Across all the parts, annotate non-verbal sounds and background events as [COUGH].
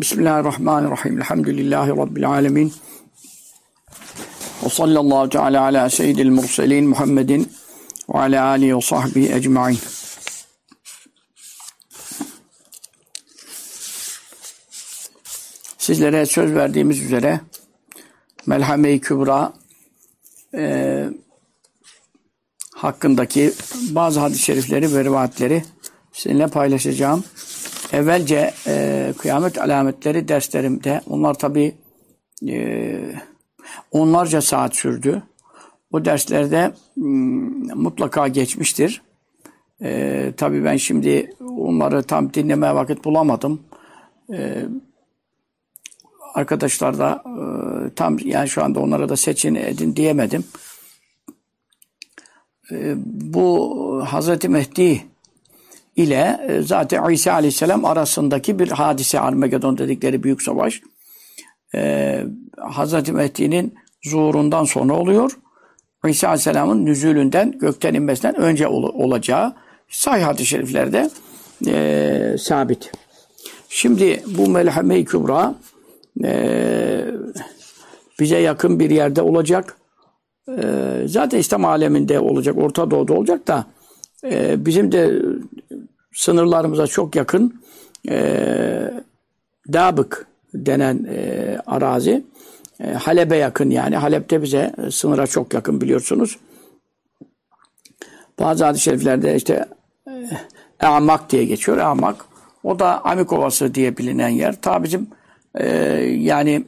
Bismillahirrahmanirrahim. Elhamdülillahi Rabbil alemin. Ve sallallahu teala ala seyyidil murselin Muhammedin ve ala alihi ve sahbihi ecma'in. Sizlere söz verdiğimiz üzere Melhame-i Kübra e, hakkındaki bazı hadis-i şerifleri ve rivayetleri sizinle paylaşacağım. Evvelce e, kıyamet alametleri derslerimde, onlar tabi e, onlarca saat sürdü. O derslerde m, mutlaka geçmiştir. E, tabi ben şimdi onları tam dinlemeye vakit bulamadım. E, arkadaşlar da e, tam yani şu anda onlara da seçin edin diyemedim. E, bu Hazreti Mehdi ile e, zaten İsa Aleyhisselam arasındaki bir hadise Armagedon dedikleri büyük savaş. Ee, Hazreti Mehdi'nin zuhurundan sonra oluyor. İsa Aleyhisselam'ın nüzulünden, gökten inmesinden önce ol, olacağı sahih hadis-i şeriflerde e, sabit. Şimdi bu Melhame-i Kübra e, bize yakın bir yerde olacak. E, zaten İslam aleminde olacak, Orta Doğu'da olacak da e, bizim de sınırlarımıza çok yakın e, Dabık denen e, arazi e, Halep'e yakın yani. Halep'te bize e, sınıra çok yakın biliyorsunuz. Bazı hadis-i şeriflerde işte e, Amak diye geçiyor. Amak. O da Amik Ovası diye bilinen yer. Ta bizim e, yani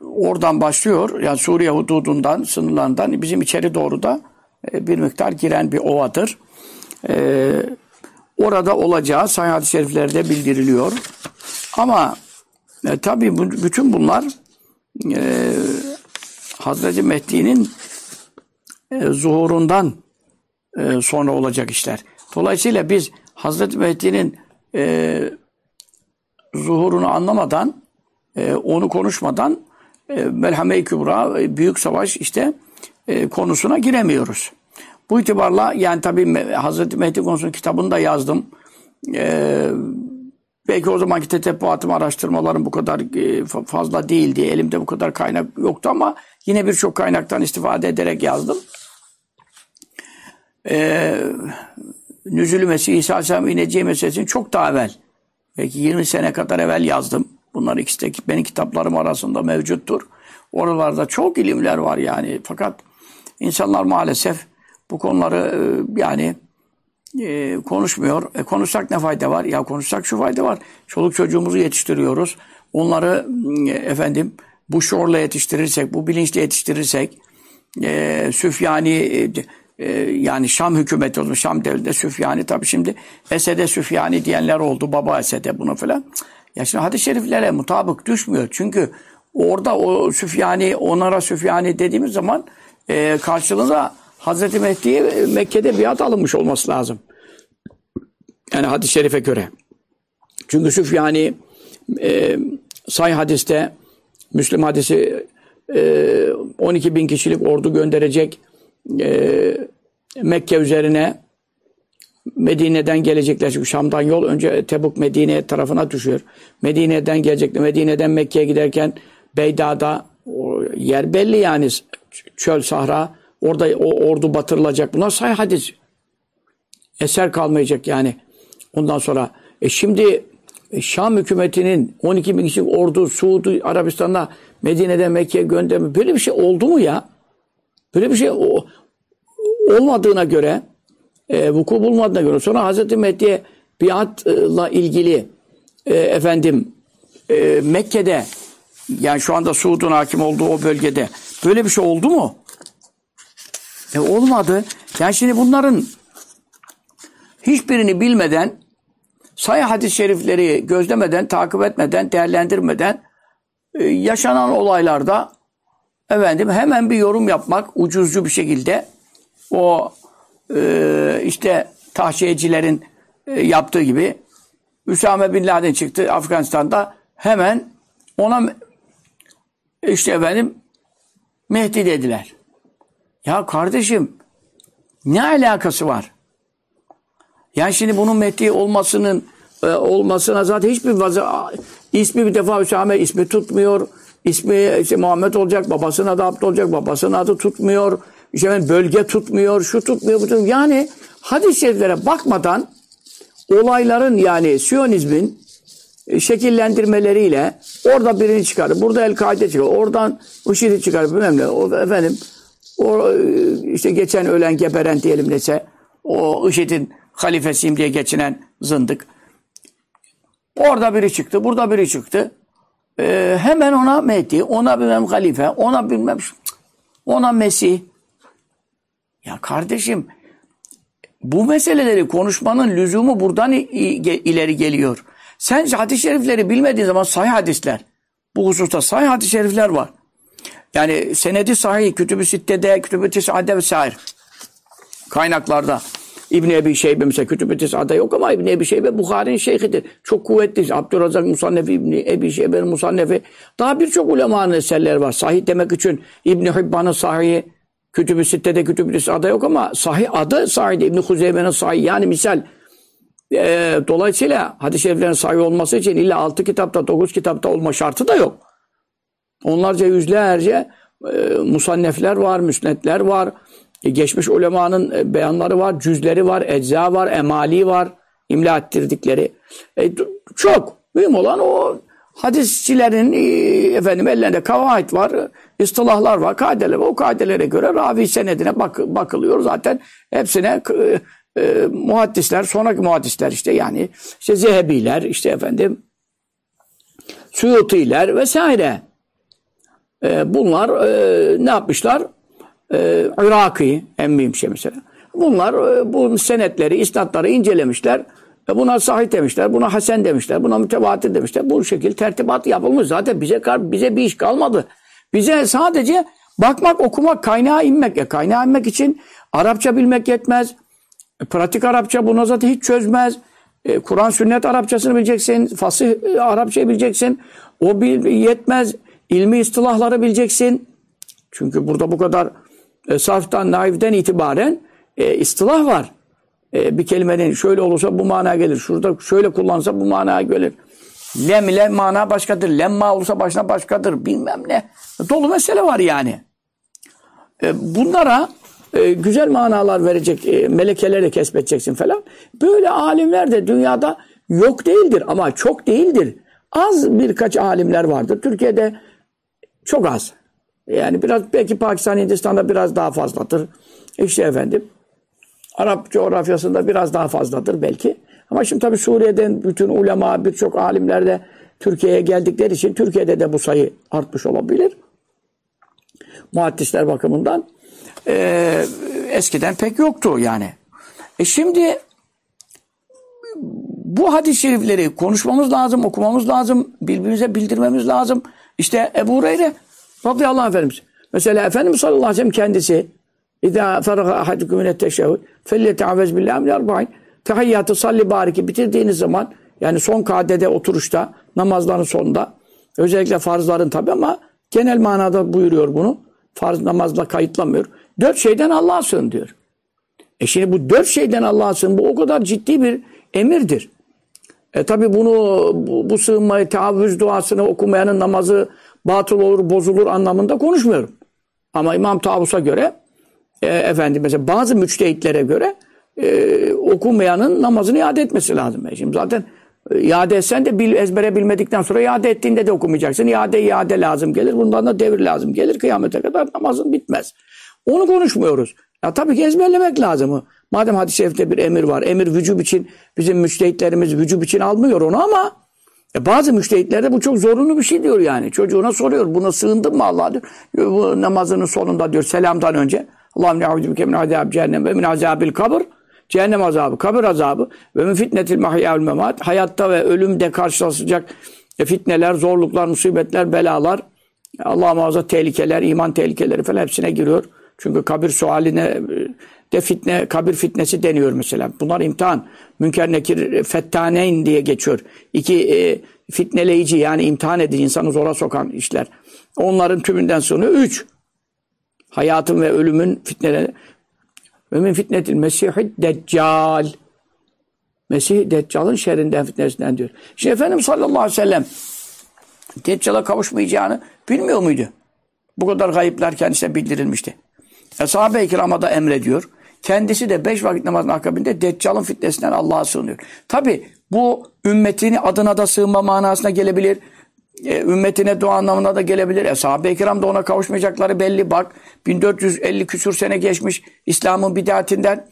oradan başlıyor. Yani Suriye hududundan, sınırlarından bizim içeri doğru da bir miktar giren bir ovadır. Ee, orada olacağı hadis-i şeriflerde bildiriliyor. Ama e, tabi bu, bütün bunlar e, Hazreti Mehdi'nin e, zuhurundan e, sonra olacak işler. Dolayısıyla biz Hazreti Mehdi'nin e, zuhurunu anlamadan, e, onu konuşmadan e, Melhame-i Kübra, e, Büyük Savaş işte e, konusuna giremiyoruz. Bu itibarla yani tabii Hazreti Mehdi konusunu kitabını da yazdım. E, belki o zamanki tetebbuatım, araştırmalarım bu kadar e, fazla değildi. Elimde bu kadar kaynak yoktu ama yine birçok kaynaktan istifade ederek yazdım. E, Nüzülü Mesih İsa Aleyhisselam ineceği meselesini çok daha evvel, belki 20 sene kadar evvel yazdım. Bunlar ikisi de benim kitaplarım arasında mevcuttur. Oralarda çok ilimler var yani. Fakat insanlar maalesef bu konuları e, yani e, konuşmuyor. E, konuşsak ne fayda var? Ya konuşsak şu fayda var. Çoluk çocuğumuzu yetiştiriyoruz. Onları e, efendim bu şuurla yetiştirirsek, bu bilinçle yetiştirirsek e, Süfyani e, yani Şam hükümeti oldu. Şam devletinde Süfyani tabi şimdi Esed'e Süfyani diyenler oldu. Baba Esed'e bunu falan. Ya şimdi hadis-i şeriflere mutabık düşmüyor. Çünkü orada o Süfyani, onlara Süfyani dediğimiz zaman e, karşılığında Hazreti Mehdi'ye Mekke'de biat alınmış olması lazım. Yani hadis-i şerife göre. Çünkü Süfyani e, say hadiste Müslüm hadisi e, 12 bin kişilik ordu gönderecek e, Mekke üzerine Medine'den gelecekler. Çünkü Şam'dan yol önce Tebuk Medine tarafına düşüyor. Medine'den gelecekler. Medine'den Mekke'ye giderken Beyda'da o yer belli yani çöl sahra orada o ordu batırılacak. Bunlar say hadis. Eser kalmayacak yani. Ondan sonra e şimdi e, Şam hükümetinin 12 bin kişilik ordu Suudi Arabistan'a Medine'den Mekke'ye gönderme böyle bir şey oldu mu ya? Böyle bir şey o, olmadığına göre e, vuku bulmadığına göre sonra Hazreti Mehdi'ye biatla ilgili e, efendim e, Mekke'de yani şu anda Suud'un hakim olduğu o bölgede böyle bir şey oldu mu? E olmadı. Yani şimdi bunların hiçbirini bilmeden sayı hadis-i şerifleri gözlemeden, takip etmeden, değerlendirmeden e, yaşanan olaylarda efendim hemen bir yorum yapmak ucuzcu bir şekilde o e, işte tahşiyecilerin e, yaptığı gibi Üsame Bin Laden çıktı Afganistan'da hemen ona işte efendim Mehdi dediler. Ya kardeşim ne alakası var? Yani şimdi bunun Mehdi olmasının e, olmasına zaten hiçbir vazı, ismi bir defa Hüsame ismi tutmuyor. İsmi işte Muhammed olacak, babasının adı Abd olacak, babasının adı tutmuyor. İşte bölge tutmuyor, şu tutmuyor, bu tutmuyor. Yani hadis-i şeriflere bakmadan olayların yani Siyonizmin şekillendirmeleriyle orada birini çıkarır, burada El-Kaide çıkar, oradan IŞİD'i çıkarır, bilmem ne. O, efendim, o e, işte geçen ölen geberen diyelim neyse, o IŞİD'in halifesiyim diye geçinen zındık. Orada biri çıktı, burada biri çıktı. Ee, hemen ona Mehdi, ona bilmem halife, ona bilmem ona Mesih. Ya kardeşim bu meseleleri konuşmanın lüzumu buradan ileri geliyor. Sen hadis-i şerifleri bilmediğin zaman sahih hadisler. Bu hususta sahih hadis-i şerifler var. Yani senedi sahih, kütüb-ü sittede, kütüb-ü tisade vesaire. Kaynaklarda. İbn Ebi Şeybe mesela Kütüb-i Tisa'da yok ama İbn Ebi Şeybe Bukhari'nin şeyhidir. Çok kuvvetli. Abdurrazak Musannefi İbn Ebi Şeybe'nin Musannefi. Daha birçok ulemanın eserleri var. Sahih demek için İbn Hibban'ın sahihi Kütüb-i Sitte'de Kütüb-i Tisa'da yok ama sahih adı sahih İbn Huzeyme'nin sahih. Yani misal e, dolayısıyla hadis-i şeriflerin sahih olması için illa 6 kitapta 9 kitapta olma şartı da yok. Onlarca yüzlerce e, musannefler var, müsnetler var. E, geçmiş ulemanın e, beyanları var, cüzleri var, ecza var, emali var, imla ettirdikleri. E, çok. Mühim olan o hadisçilerin e, efendim ellerinde kavait var, istilahlar var, kaideler var. O kaidelere göre ravi senedine bak, bakılıyor zaten. Hepsine e, muhaddisler, sonraki muhaddisler işte yani işte Zehebiler, işte efendim Suyutiler vesaire. E, bunlar e, ne yapmışlar? e, Iraki en mühim şey mesela. Bunlar e, bu senetleri, isnatları incelemişler. E, buna sahih demişler, buna hasen demişler, buna mütevatir demişler. Bu şekilde tertibat yapılmış. Zaten bize bize bir iş kalmadı. Bize sadece bakmak, okumak, kaynağa inmek. E, kaynağa inmek için Arapça bilmek yetmez. E, pratik Arapça bunu zaten hiç çözmez. E, Kur'an sünnet Arapçasını bileceksin. Fasih e, Arapçayı bileceksin. O bil, yetmez. İlmi istilahları bileceksin. Çünkü burada bu kadar e, sarftan, naiften itibaren e, istilah var. E, bir kelimenin şöyle olursa bu mana gelir. Şurada şöyle kullansa bu manaya gelir. Lem ile mana başkadır. Lemma olursa başına başkadır. Bilmem ne. Dolu mesele var yani. E, bunlara e, güzel manalar verecek e, melekeleri kesbedeceksin falan. Böyle alimler de dünyada yok değildir ama çok değildir. Az birkaç alimler vardır. Türkiye'de çok az. Yani biraz belki Pakistan, Hindistan'da biraz daha fazladır. İşte efendim Arap coğrafyasında biraz daha fazladır belki. Ama şimdi tabii Suriye'den bütün ulema, birçok alimler de Türkiye'ye geldikleri için Türkiye'de de bu sayı artmış olabilir. Muhaddisler bakımından. Ee, eskiden pek yoktu yani. E şimdi bu hadis-i şerifleri konuşmamız lazım, okumamız lazım, birbirimize bildirmemiz lazım. İşte Ebu Hureyre Radıyallahu anh Efendimiz. Mesela Efendimiz sallallahu aleyhi ve sellem kendisi İzâ feraga ahadukum minet teşehhüd felyeteavvez billahi min erba'in tehiyyatı salli bariki bitirdiğiniz zaman yani son kadede oturuşta namazların sonunda özellikle farzların tabi ama genel manada buyuruyor bunu. Farz namazla kayıtlamıyor. Dört şeyden Allah'a sığın diyor. E şimdi bu dört şeyden Allah'a sığın bu o kadar ciddi bir emirdir. E tabi bunu bu, bu sığınmayı teavvüz duasını okumayanın namazı batıl olur, bozulur anlamında konuşmuyorum. Ama İmam Tavus'a göre e, efendim mesela bazı müçtehitlere göre e, okumayanın namazını iade etmesi lazım. E şimdi zaten e, iade etsen de bil, ezbere bilmedikten sonra iade ettiğinde de okumayacaksın. İade iade lazım gelir. Bundan da devir lazım gelir. Kıyamete kadar namazın bitmez. Onu konuşmuyoruz. Ya tabii ki ezberlemek lazım. Madem hadis-i şerifte bir emir var. Emir vücub için bizim müçtehitlerimiz vücub için almıyor onu ama e bazı müştehitlerde bu çok zorunlu bir şey diyor yani. Çocuğuna soruyor buna sığındın mı Allah diyor. Bu namazının sonunda diyor selamdan önce. Allah'ım ne audübike min azab cehennem ve min azabil kabr. Cehennem azabı, kabir azabı ve min fitnetil mahya memat. Hayatta ve ölümde karşılaşacak fitneler, zorluklar, musibetler, belalar. Allah muhafaza tehlikeler, iman tehlikeleri falan hepsine giriyor. Çünkü kabir sualine de fitne, kabir fitnesi deniyor mesela. Bunlar imtihan. Münker nekir fettaneyn diye geçiyor. İki e, fitneleyici yani imtihan edici insanı zora sokan işler. Onların tümünden sonra üç. Hayatın ve ölümün fitneleri. Ve min fitnetil mesihid deccal. Mesih Deccal'ın şerrinden fitnesinden diyor. Şimdi Efendimiz sallallahu aleyhi ve sellem Deccal'a kavuşmayacağını bilmiyor muydu? Bu kadar gayipler kendisine bildirilmişti. E, sahabe-i kirama da emrediyor. Kendisi de beş vakit namazın akabinde Deccal'ın fitnesinden Allah'a sığınıyor. Tabi bu ümmetini adına da sığınma manasına gelebilir. E, ümmetine dua anlamına da gelebilir. E, sahabe-i kiram da ona kavuşmayacakları belli. Bak 1450 küsur sene geçmiş İslam'ın bidatinden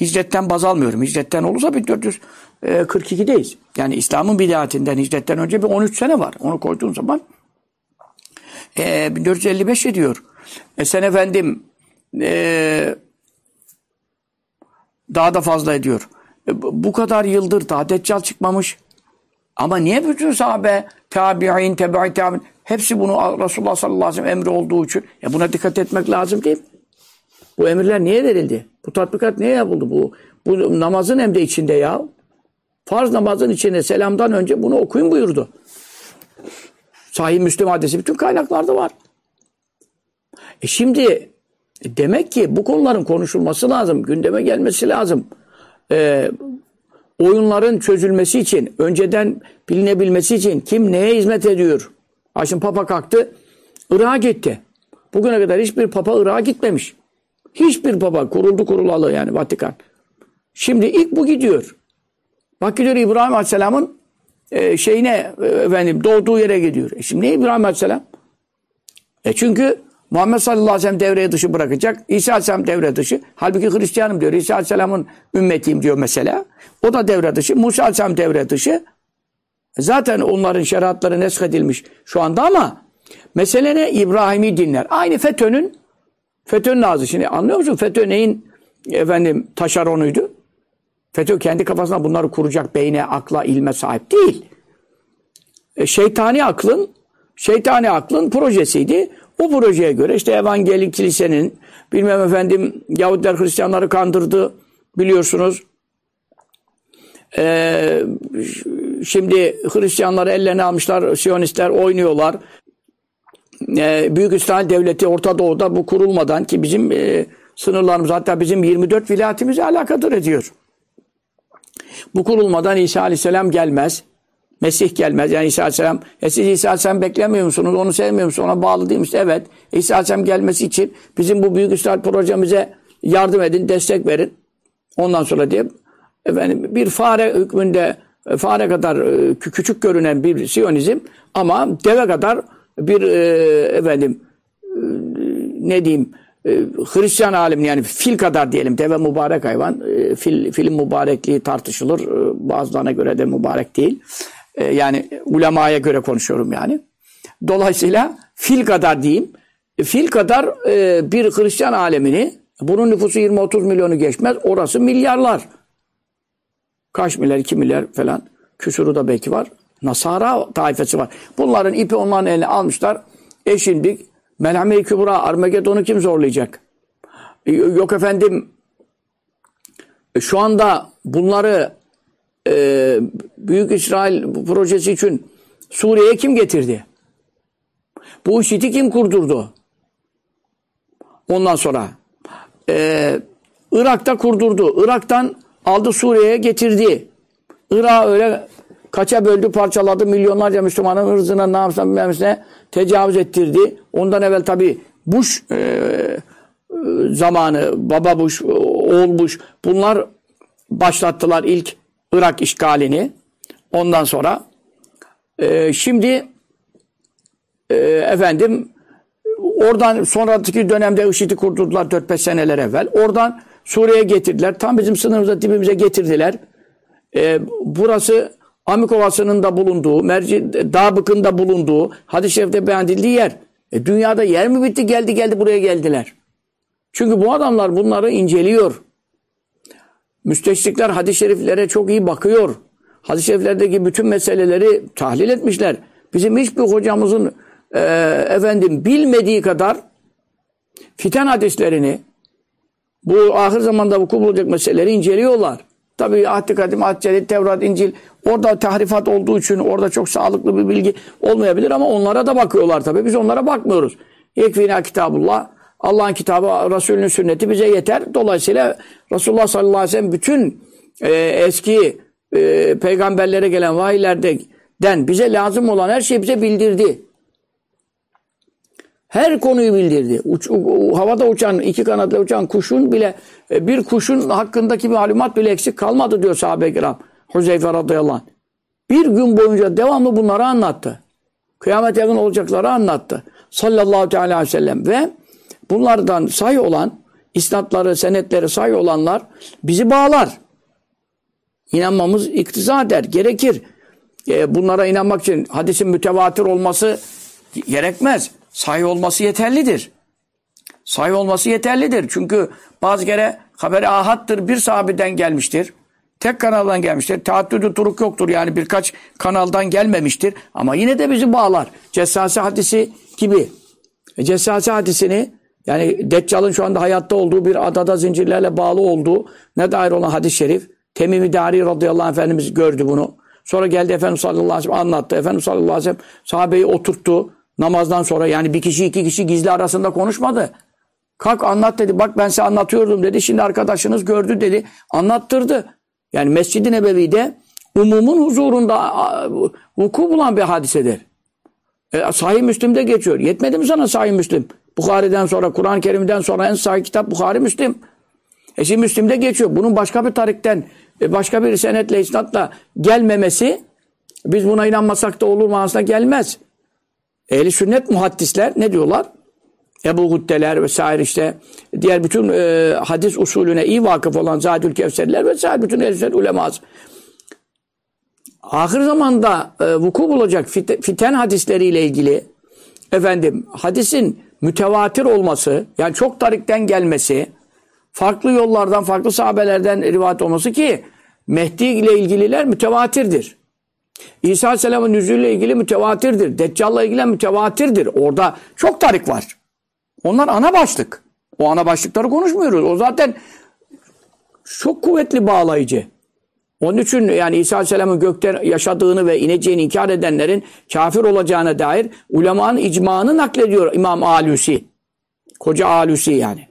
hicretten baz almıyorum. Hicretten olursa 1442'deyiz. Yani İslam'ın bidatinden hicretten önce bir 13 sene var. Onu koyduğun zaman e, 1455 ediyor. E, sen efendim e, daha da fazla ediyor. E, bu kadar yıldır daha Deccal çıkmamış. Ama niye bütün sahabe, tabi'in, tebe'i tabi'in hepsi bunu Resulullah sallallahu aleyhi ve sellem emri olduğu için ya buna dikkat etmek lazım değil mi? Bu emirler niye verildi? Bu tatbikat niye yapıldı? Bu, bu namazın de içinde ya. Farz namazın içinde selamdan önce bunu okuyun buyurdu. Sahih Müslüm hadisi bütün kaynaklarda var. E şimdi demek ki bu konuların konuşulması lazım. Gündeme gelmesi lazım. E, oyunların çözülmesi için, önceden bilinebilmesi için kim neye hizmet ediyor? Aşın Papa kalktı, Irak'a gitti. Bugüne kadar hiçbir Papa Irak'a gitmemiş. Hiçbir Papa kuruldu kurulalı yani Vatikan. Şimdi ilk bu gidiyor. Bak gidiyor İbrahim Aleyhisselam'ın e, şeyine e, efendim doğduğu yere gidiyor. E şimdi ne İbrahim Aleyhisselam? E çünkü Muhammed sallallahu aleyhi ve sellem devreye dışı bırakacak. İsa aleyhisselam devre dışı. Halbuki Hristiyanım diyor. İsa aleyhisselamın ümmetiyim diyor mesela. O da devre dışı. Musa aleyhisselam devre dışı. Zaten onların şeriatları neshedilmiş şu anda ama mesele ne? İbrahim'i dinler. Aynı FETÖ'nün FETÖ'nün ağzı. Şimdi anlıyor musun? FETÖ neyin efendim taşeronuydu? FETÖ kendi kafasına bunları kuracak beyne, akla, ilme sahip değil. E, şeytani aklın şeytani aklın projesiydi. O projeye göre işte Evangelik Kilisenin bilmem efendim Yahudiler Hristiyanları kandırdı biliyorsunuz. Ee, şimdi Hristiyanları ellerine almışlar, Siyonistler oynuyorlar. Ee, Büyük İsrail Devleti Orta Doğu'da bu kurulmadan ki bizim e, sınırlarımız hatta bizim 24 vilayetimizle alakadar ediyor. Bu kurulmadan İsa Aleyhisselam gelmez. Mesih gelmez. Yani İsa Aleyhisselam, e siz İsa Aleyhisselam beklemiyor musunuz? Onu sevmiyor musunuz? Ona bağlı değil misiniz? Evet. İsa Aleyhisselam gelmesi için bizim bu Büyük İsrail projemize yardım edin, destek verin. Ondan sonra diye efendim bir fare hükmünde e, fare kadar e, küçük görünen bir Siyonizm ama deve kadar bir e, efendim ne diyeyim Hristiyan alim yani fil kadar diyelim deve mübarek hayvan fil, filin mübarekliği tartışılır bazılarına göre de mübarek değil e, yani ulemaya göre konuşuyorum yani. Dolayısıyla fil kadar diyeyim. E, fil kadar e, bir Hristiyan alemini bunun nüfusu 20-30 milyonu geçmez. Orası milyarlar. Kaç milyar, 2 milyar falan. Küsuru da belki var. Nasara taifesi var. Bunların ipi onların eline almışlar. E şimdi Melhame-i Kübra, Armagedon'u kim zorlayacak? E, yok efendim şu anda bunları e, Büyük İsrail projesi için Suriye'ye kim getirdi? Bu işiti kim kurdurdu? Ondan sonra e, Irak'ta kurdurdu. Irak'tan aldı Suriye'ye getirdi. Irak öyle kaça böldü, parçaladı. Milyonlarca Müslümanın hırzına, namusuna, bilmemesine tecavüz ettirdi. Ondan evvel tabi Bush e, zamanı, baba Bush, oğul Bush bunlar başlattılar ilk Irak işgalini. Ondan sonra e, şimdi e, efendim oradan sonraki dönemde IŞİD'i kurdurdular 4-5 seneler evvel. Oradan Suriye'ye getirdiler. Tam bizim sınırımıza dibimize getirdiler. E, burası Amik Ovası'nın da bulunduğu, Merci Dağbık'ın da bulunduğu, hadis-i şerifte beyan edildiği yer. E, dünyada yer mi bitti? Geldi geldi buraya geldiler. Çünkü bu adamlar bunları inceliyor. Müsteşrikler hadis-i şeriflere çok iyi bakıyor. Hadis-i şeriflerdeki bütün meseleleri tahlil etmişler. Bizim hiçbir hocamızın e, efendim bilmediği kadar fiten hadislerini bu ahir zamanda vuku bulacak meseleleri inceliyorlar. Tabi Ahd-i Kadim, Ahd Tevrat, İncil orada tahrifat olduğu için orada çok sağlıklı bir bilgi olmayabilir ama onlara da bakıyorlar tabi. Biz onlara bakmıyoruz. Yekfina kitabullah Allah'ın kitabı, Resulünün sünneti bize yeter. Dolayısıyla Resulullah sallallahu aleyhi ve sellem bütün e, eski e, peygamberlere gelen vahiylerden bize lazım olan her şeyi bize bildirdi. Her konuyu bildirdi. Uç, u, havada uçan, iki kanatla uçan kuşun bile, e, bir kuşun hakkındaki malumat bile eksik kalmadı diyor sahabe-i kiram. Huzeyfe radıyallahu anh. Bir gün boyunca devamlı bunları anlattı. Kıyamet yakın olacakları anlattı. Sallallahu teala aleyhi ve sellem. Ve bunlardan say olan, isnatları, senetleri say olanlar bizi bağlar. İnanmamız iktiza eder, gerekir. E, bunlara inanmak için hadisin mütevatir olması gerekmez. Sahih olması yeterlidir. Sahih olması yeterlidir. Çünkü bazı kere haberi ahattır bir sahabeden gelmiştir. Tek kanaldan gelmiştir. Teaddüdü turuk yoktur yani birkaç kanaldan gelmemiştir. Ama yine de bizi bağlar. Cessase hadisi gibi. E, Cessase hadisini yani Deccal'ın şu anda hayatta olduğu bir adada zincirlerle bağlı olduğu ne dair olan hadis-i şerif. Temimi Dari radıyallahu anh Efendimiz gördü bunu. Sonra geldi Efendimiz sallallahu aleyhi ve sellem anlattı. Efendimiz sallallahu aleyhi ve sellem sahabeyi oturttu. Namazdan sonra yani bir kişi iki kişi gizli arasında konuşmadı. Kalk anlat dedi. Bak ben size anlatıyordum dedi. Şimdi arkadaşınız gördü dedi. Anlattırdı. Yani Mescid-i Nebevi'de umumun huzurunda vuku bulan bir hadisedir. E, Sahih Müslim'de geçiyor. Yetmedi mi sana Sahih Müslim? Bukhari'den sonra, Kur'an-ı Kerim'den sonra en sahih kitap Bukhari Müslim. E şimdi Müslim'de geçiyor. Bunun başka bir tarikten, e, başka bir senetle, isnatla gelmemesi biz buna inanmasak da olur manasına gelmez. Ehli sünnet muhaddisler ne diyorlar? Ebu Huddeler vesaire işte diğer bütün e, hadis usulüne iyi vakıf olan Zadül Kevserler vesaire bütün ehl sünnet ulemaz. Ahir zamanda e, vuku bulacak fit, fiten hadisleriyle ilgili efendim hadisin mütevatir olması yani çok tarikten gelmesi farklı yollardan farklı sahabelerden rivayet olması ki Mehdi ile ilgililer mütevatirdir. İsa Aleyhisselam'ın nüzulüyle ilgili mütevatirdir. Deccal'la ilgili mütevatirdir. Orada çok tarik var. Onlar ana başlık. O ana başlıkları konuşmuyoruz. O zaten çok kuvvetli bağlayıcı. Onun için yani İsa Aleyhisselam'ın gökte yaşadığını ve ineceğini inkar edenlerin kafir olacağına dair ulemanın icmanı naklediyor İmam Alusi. Koca Alusi yani.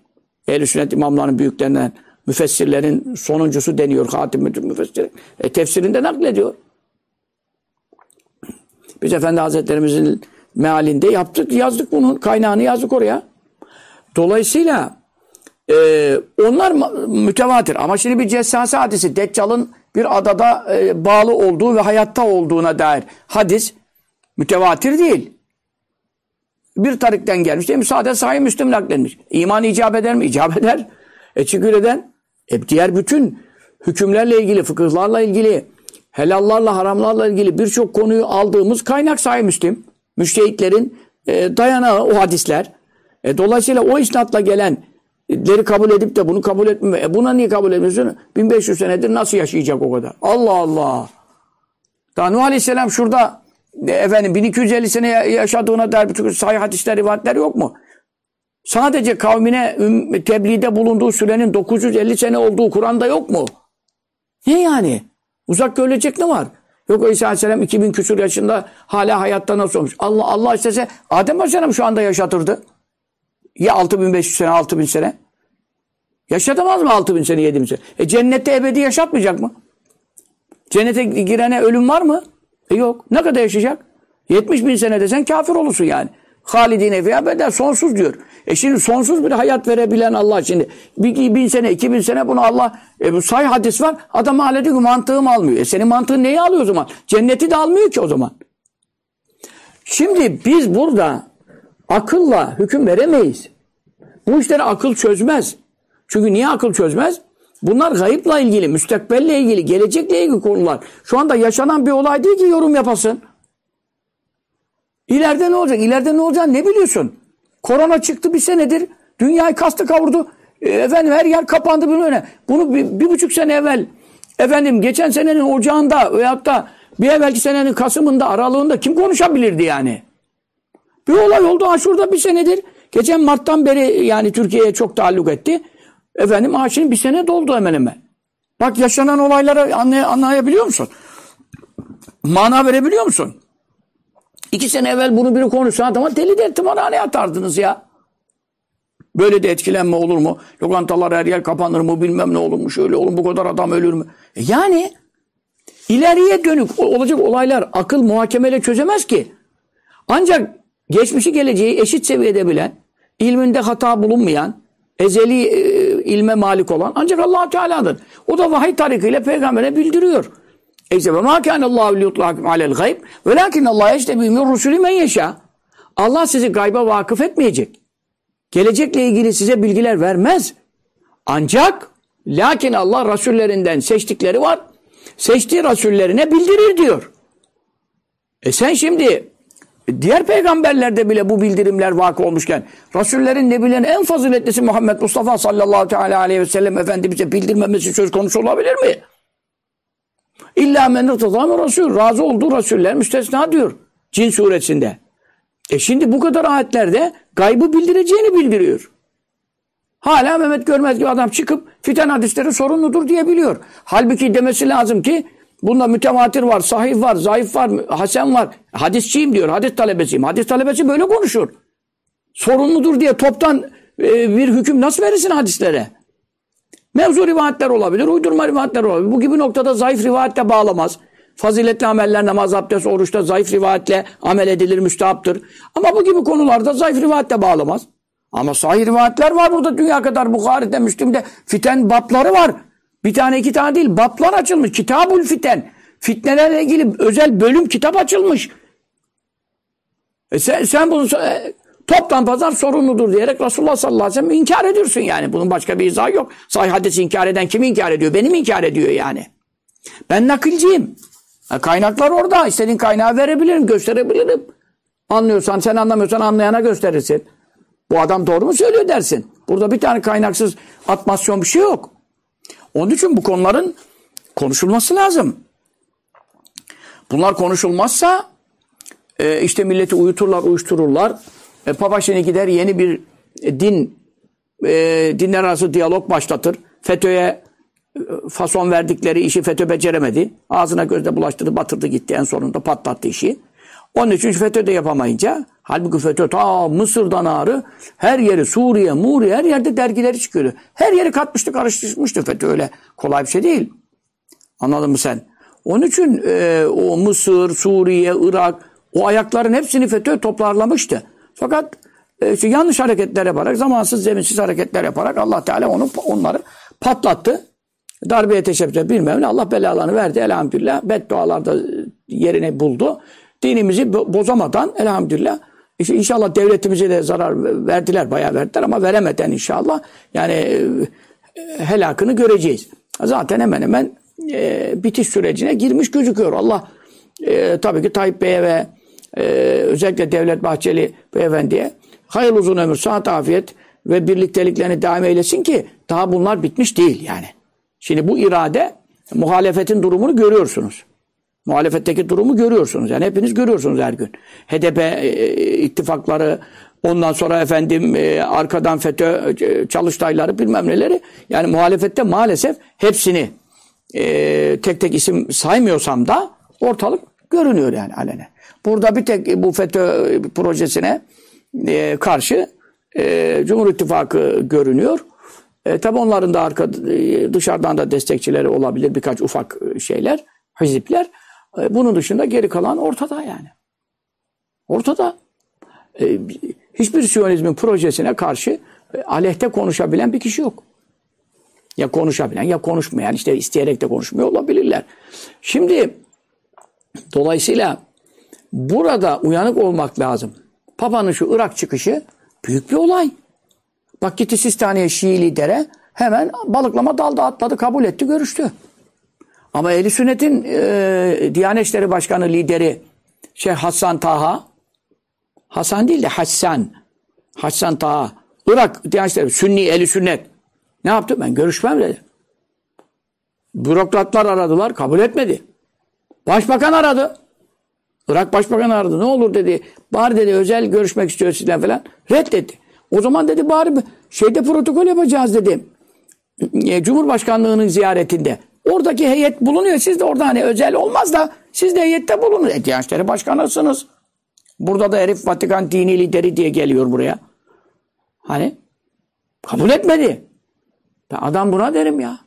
Ehl-i sünnet imamlarının büyüklerinden müfessirlerin sonuncusu deniyor. Hatim müfessir. E, tefsirinde naklediyor. Biz Efendi Hazretlerimizin mealinde yaptık, yazdık bunun kaynağını yazdık oraya. Dolayısıyla e, onlar mütevatir. Ama şimdi bir cessase hadisi, Deccal'ın bir adada e, bağlı olduğu ve hayatta olduğuna dair hadis mütevatir değil. Bir tarikten gelmiş değil mi? Sadece sahih Müslüm naklenmiş. İman icap eder mi? İcap eder. E çünkü neden? E, diğer bütün hükümlerle ilgili, fıkıhlarla ilgili, helallarla, haramlarla ilgili birçok konuyu aldığımız kaynak sahih Müslim. Müştehitlerin e, dayanağı o hadisler. E, dolayısıyla o isnatla gelenleri kabul edip de bunu kabul etmiyor. E, buna niye kabul etmiyorsun? 1500 senedir nasıl yaşayacak o kadar? Allah Allah. Daha Nuh Aleyhisselam şurada e, efendim 1250 sene yaşadığına dair bütün sahih hadisler, rivayetler yok mu? Sadece kavmine tebliğde bulunduğu sürenin 950 sene olduğu Kur'an'da yok mu? Ne yani? Uzak görülecek ne var? Yok İsa Aleyhisselam 2000 küsur yaşında hala hayatta nasıl olmuş? Allah Allah istese Adem Aleyhisselam şu anda yaşatırdı. Ya 6500 sene 6000 sene? Yaşatamaz mı 6000 sene 7000 sene? E cennette ebedi yaşatmayacak mı? Cennete girene ölüm var mı? E yok. Ne kadar yaşayacak? 70 bin sene desen kafir olursun yani. Halidine veya bedel sonsuz diyor. E şimdi sonsuz bir hayat verebilen Allah şimdi bir bin sene, iki bin sene bunu Allah e bu say hadis var. Adam hala diyor ki mantığım almıyor. E senin mantığın neyi alıyor o zaman? Cenneti de almıyor ki o zaman. Şimdi biz burada akılla hüküm veremeyiz. Bu işleri akıl çözmez. Çünkü niye akıl çözmez? Bunlar gayıpla ilgili, müstakbelle ilgili, gelecekle ilgili konular. Şu anda yaşanan bir olay değil ki yorum yapasın. İleride ne olacak? İleride ne olacak ne biliyorsun? Korona çıktı bir senedir. Dünyayı kastı kavurdu. E, efendim her yer kapandı. Böyle. Bunu bir, bir buçuk sene evvel efendim geçen senenin ocağında veyahut da bir evvelki senenin Kasım'ında aralığında kim konuşabilirdi yani? Bir olay oldu. Ha şurada bir senedir. Geçen Mart'tan beri yani Türkiye'ye çok taalluk etti. Efendim şimdi bir sene doldu hemen hemen. Bak yaşanan olayları anlay anlayabiliyor musun? Mana verebiliyor musun? İki sene evvel bunu biri konuşsa adama deli de tımarhaneye atardınız ya. Böyle de etkilenme olur mu? Lokantalar her yer kapanır mı? Bilmem ne olur mu? Şöyle olur mu? Bu kadar adam ölür mü? E yani ileriye dönük olacak olaylar akıl muhakemeyle çözemez ki. Ancak geçmişi geleceği eşit seviyede bilen, ilminde hata bulunmayan, ezeli e, ilme malik olan ancak allah Teala'dır. O da vahiy tarikiyle peygambere bildiriyor. İşte ve ma kana Allahu liyutlakum alel gayb velakin Allah yectebi min rusuli men yeşâ. Allah sizi gayba vakıf etmeyecek. Gelecekle ilgili size bilgiler vermez. Ancak lakin Allah rasullerinden seçtikleri var. Seçtiği rasullerine bildirir diyor. E sen şimdi diğer peygamberlerde bile bu bildirimler vakı olmuşken Rasullerin nebilerin en faziletlisi Muhammed Mustafa sallallahu teala aleyhi ve sellem Efendimiz'e bildirmemesi söz konusu olabilir mi? İlla men rıtıdâ Rasul. Razı olduğu Rasuller müstesna diyor. Cin suresinde. E şimdi bu kadar ayetlerde gaybı bildireceğini bildiriyor. Hala Mehmet Görmez gibi adam çıkıp fiten hadisleri sorunludur diyebiliyor. Halbuki demesi lazım ki bunda mütevatir var, sahih var, zayıf var, hasen var. Hadisçiyim diyor, hadis talebesiyim. Hadis talebesi böyle konuşur. Sorunludur diye toptan e, bir hüküm nasıl verirsin hadislere? Mevzu rivayetler olabilir, uydurma rivayetler olabilir. Bu gibi noktada zayıf rivayetle bağlamaz. Faziletli ameller, namaz, abdest, oruçta zayıf rivayetle amel edilir, müstahaptır. Ama bu gibi konularda zayıf rivayetle bağlamaz. Ama sahih rivayetler var burada dünya kadar. Bukhari'de, Müslim'de fiten bapları var. Bir tane iki tane değil, baplar açılmış. Kitabul fiten. Fitnelerle ilgili özel bölüm kitap açılmış. E sen, sen bunu e, toptan pazar sorumludur diyerek Resulullah sallallahu aleyhi ve sellem inkar ediyorsun yani. Bunun başka bir izahı yok. Sahih hadisi inkar eden kimi inkar ediyor? Benim inkar ediyor yani. Ben nakilciyim. E, kaynaklar orada. İstediğin kaynağı verebilirim, gösterebilirim. Anlıyorsan, sen anlamıyorsan anlayana gösterirsin. Bu adam doğru mu söylüyor dersin. Burada bir tane kaynaksız atmasyon bir şey yok. Onun için bu konuların konuşulması lazım. Bunlar konuşulmazsa e, işte milleti uyuturlar, uyuştururlar. E, Papa şimdi gider yeni bir e, din, e, dinler arası diyalog başlatır. FETÖ'ye e, fason verdikleri işi FETÖ beceremedi. Ağzına gözde bulaştırdı, batırdı gitti. En sonunda patlattı işi. Onun için FETÖ de yapamayınca halbuki FETÖ ta Mısır'dan ağrı her yeri Suriye, Muriye her yerde dergileri çıkıyordu. Her yeri katmıştı, karıştırmıştı FETÖ öyle kolay bir şey değil. Anladın mı sen? Onun için e, o Mısır, Suriye, Irak o ayakların hepsini FETÖ toplarlamıştı. Fakat e, işte yanlış hareketler yaparak, zamansız, zeminsiz hareketler yaparak Allah Teala onu onları patlattı. Darbeye teşebbüs bilmem ne. Allah belalarını verdi elhamdülillah. Beddualar da yerini buldu dinimizi bozamadan elhamdülillah işte inşallah devletimize de zarar verdiler, bayağı verdiler ama veremeden inşallah yani e, helakını göreceğiz. Zaten hemen hemen e, bitiş sürecine girmiş gözüküyor. Allah e, tabii ki Tayyip Bey'e ve e, özellikle Devlet Bahçeli Beyefendi'ye hayırlı uzun ömür, sıhhat, afiyet ve birlikteliklerini devam eylesin ki daha bunlar bitmiş değil yani. Şimdi bu irade muhalefetin durumunu görüyorsunuz. Muhalefetteki durumu görüyorsunuz. Yani hepiniz görüyorsunuz her gün. HDP e, ittifakları, ondan sonra efendim e, arkadan FETÖ e, çalıştayları bilmem neleri. Yani muhalefette maalesef hepsini e, tek tek isim saymıyorsam da ortalık görünüyor yani alene. Burada bir tek bu FETÖ projesine e, karşı e, Cumhur İttifakı görünüyor. E, tabi onların da arka, e, dışarıdan da destekçileri olabilir birkaç ufak şeyler, hizipler. E, bunun dışında geri kalan ortada yani. Ortada. E, hiçbir Siyonizmin projesine karşı e, aleyhte konuşabilen bir kişi yok. Ya konuşabilen ya konuşmayan işte isteyerek de konuşmuyor olabilirler. Şimdi dolayısıyla burada uyanık olmak lazım. Papa'nın şu Irak çıkışı büyük bir olay. Bak gitti Sistaniye Şii lidere hemen balıklama dalda atladı kabul etti görüştü. Ama Ehli Sünnet'in e, Diyanet İşleri Başkanı lideri şey Hasan Taha Hasan değil de Hassan Hasan Taha Irak Diyanet İşleri Sünni Ehli Sünnet ne yaptı? Ben görüşmem dedi. Bürokratlar aradılar kabul etmedi. Başbakan aradı. Irak Başbakanı aradı. Ne olur dedi. Bari dedi özel görüşmek istiyor sizden falan. Reddetti. O zaman dedi bari şeyde protokol yapacağız dedi. E, Cumhurbaşkanlığının ziyaretinde. Oradaki heyet bulunuyor. Siz de orada hani özel olmaz da siz de heyette bulunun. E, Başkanısınız. Burada da herif Vatikan dini lideri diye geliyor buraya. Hani kabul etmedi. Ben adam buna derim ya.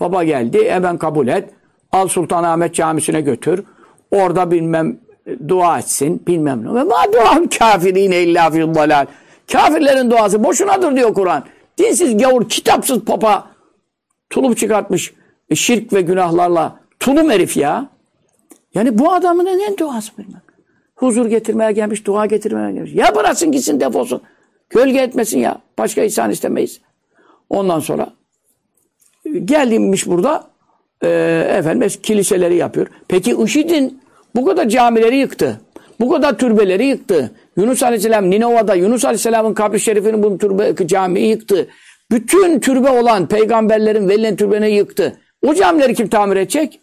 Baba geldi hemen kabul et. Al Sultanahmet Camisi'ne götür. Orada bilmem dua etsin bilmem ne. Ve ma duam kafirine illa fil. Kafirlerin duası boşunadır diyor Kur'an. Dinsiz gavur, kitapsız papa tulum çıkartmış e, şirk ve günahlarla. Tulum herif ya. Yani bu adamın ne duası bilmem. Huzur getirmeye gelmiş, dua getirmeye gelmiş. Ya bıraksın gitsin defolsun. Gölge etmesin ya. Başka insan istemeyiz. Ondan sonra geldiğimmiş burada e, efendim kiliseleri yapıyor. Peki IŞİD'in bu kadar camileri yıktı. Bu kadar türbeleri yıktı. Yunus Aleyhisselam Ninova'da Yunus Aleyhisselam'ın kabri şerifinin bu türbe camiyi yıktı. Bütün türbe olan peygamberlerin velilerin türbeni yıktı. O camileri kim tamir edecek?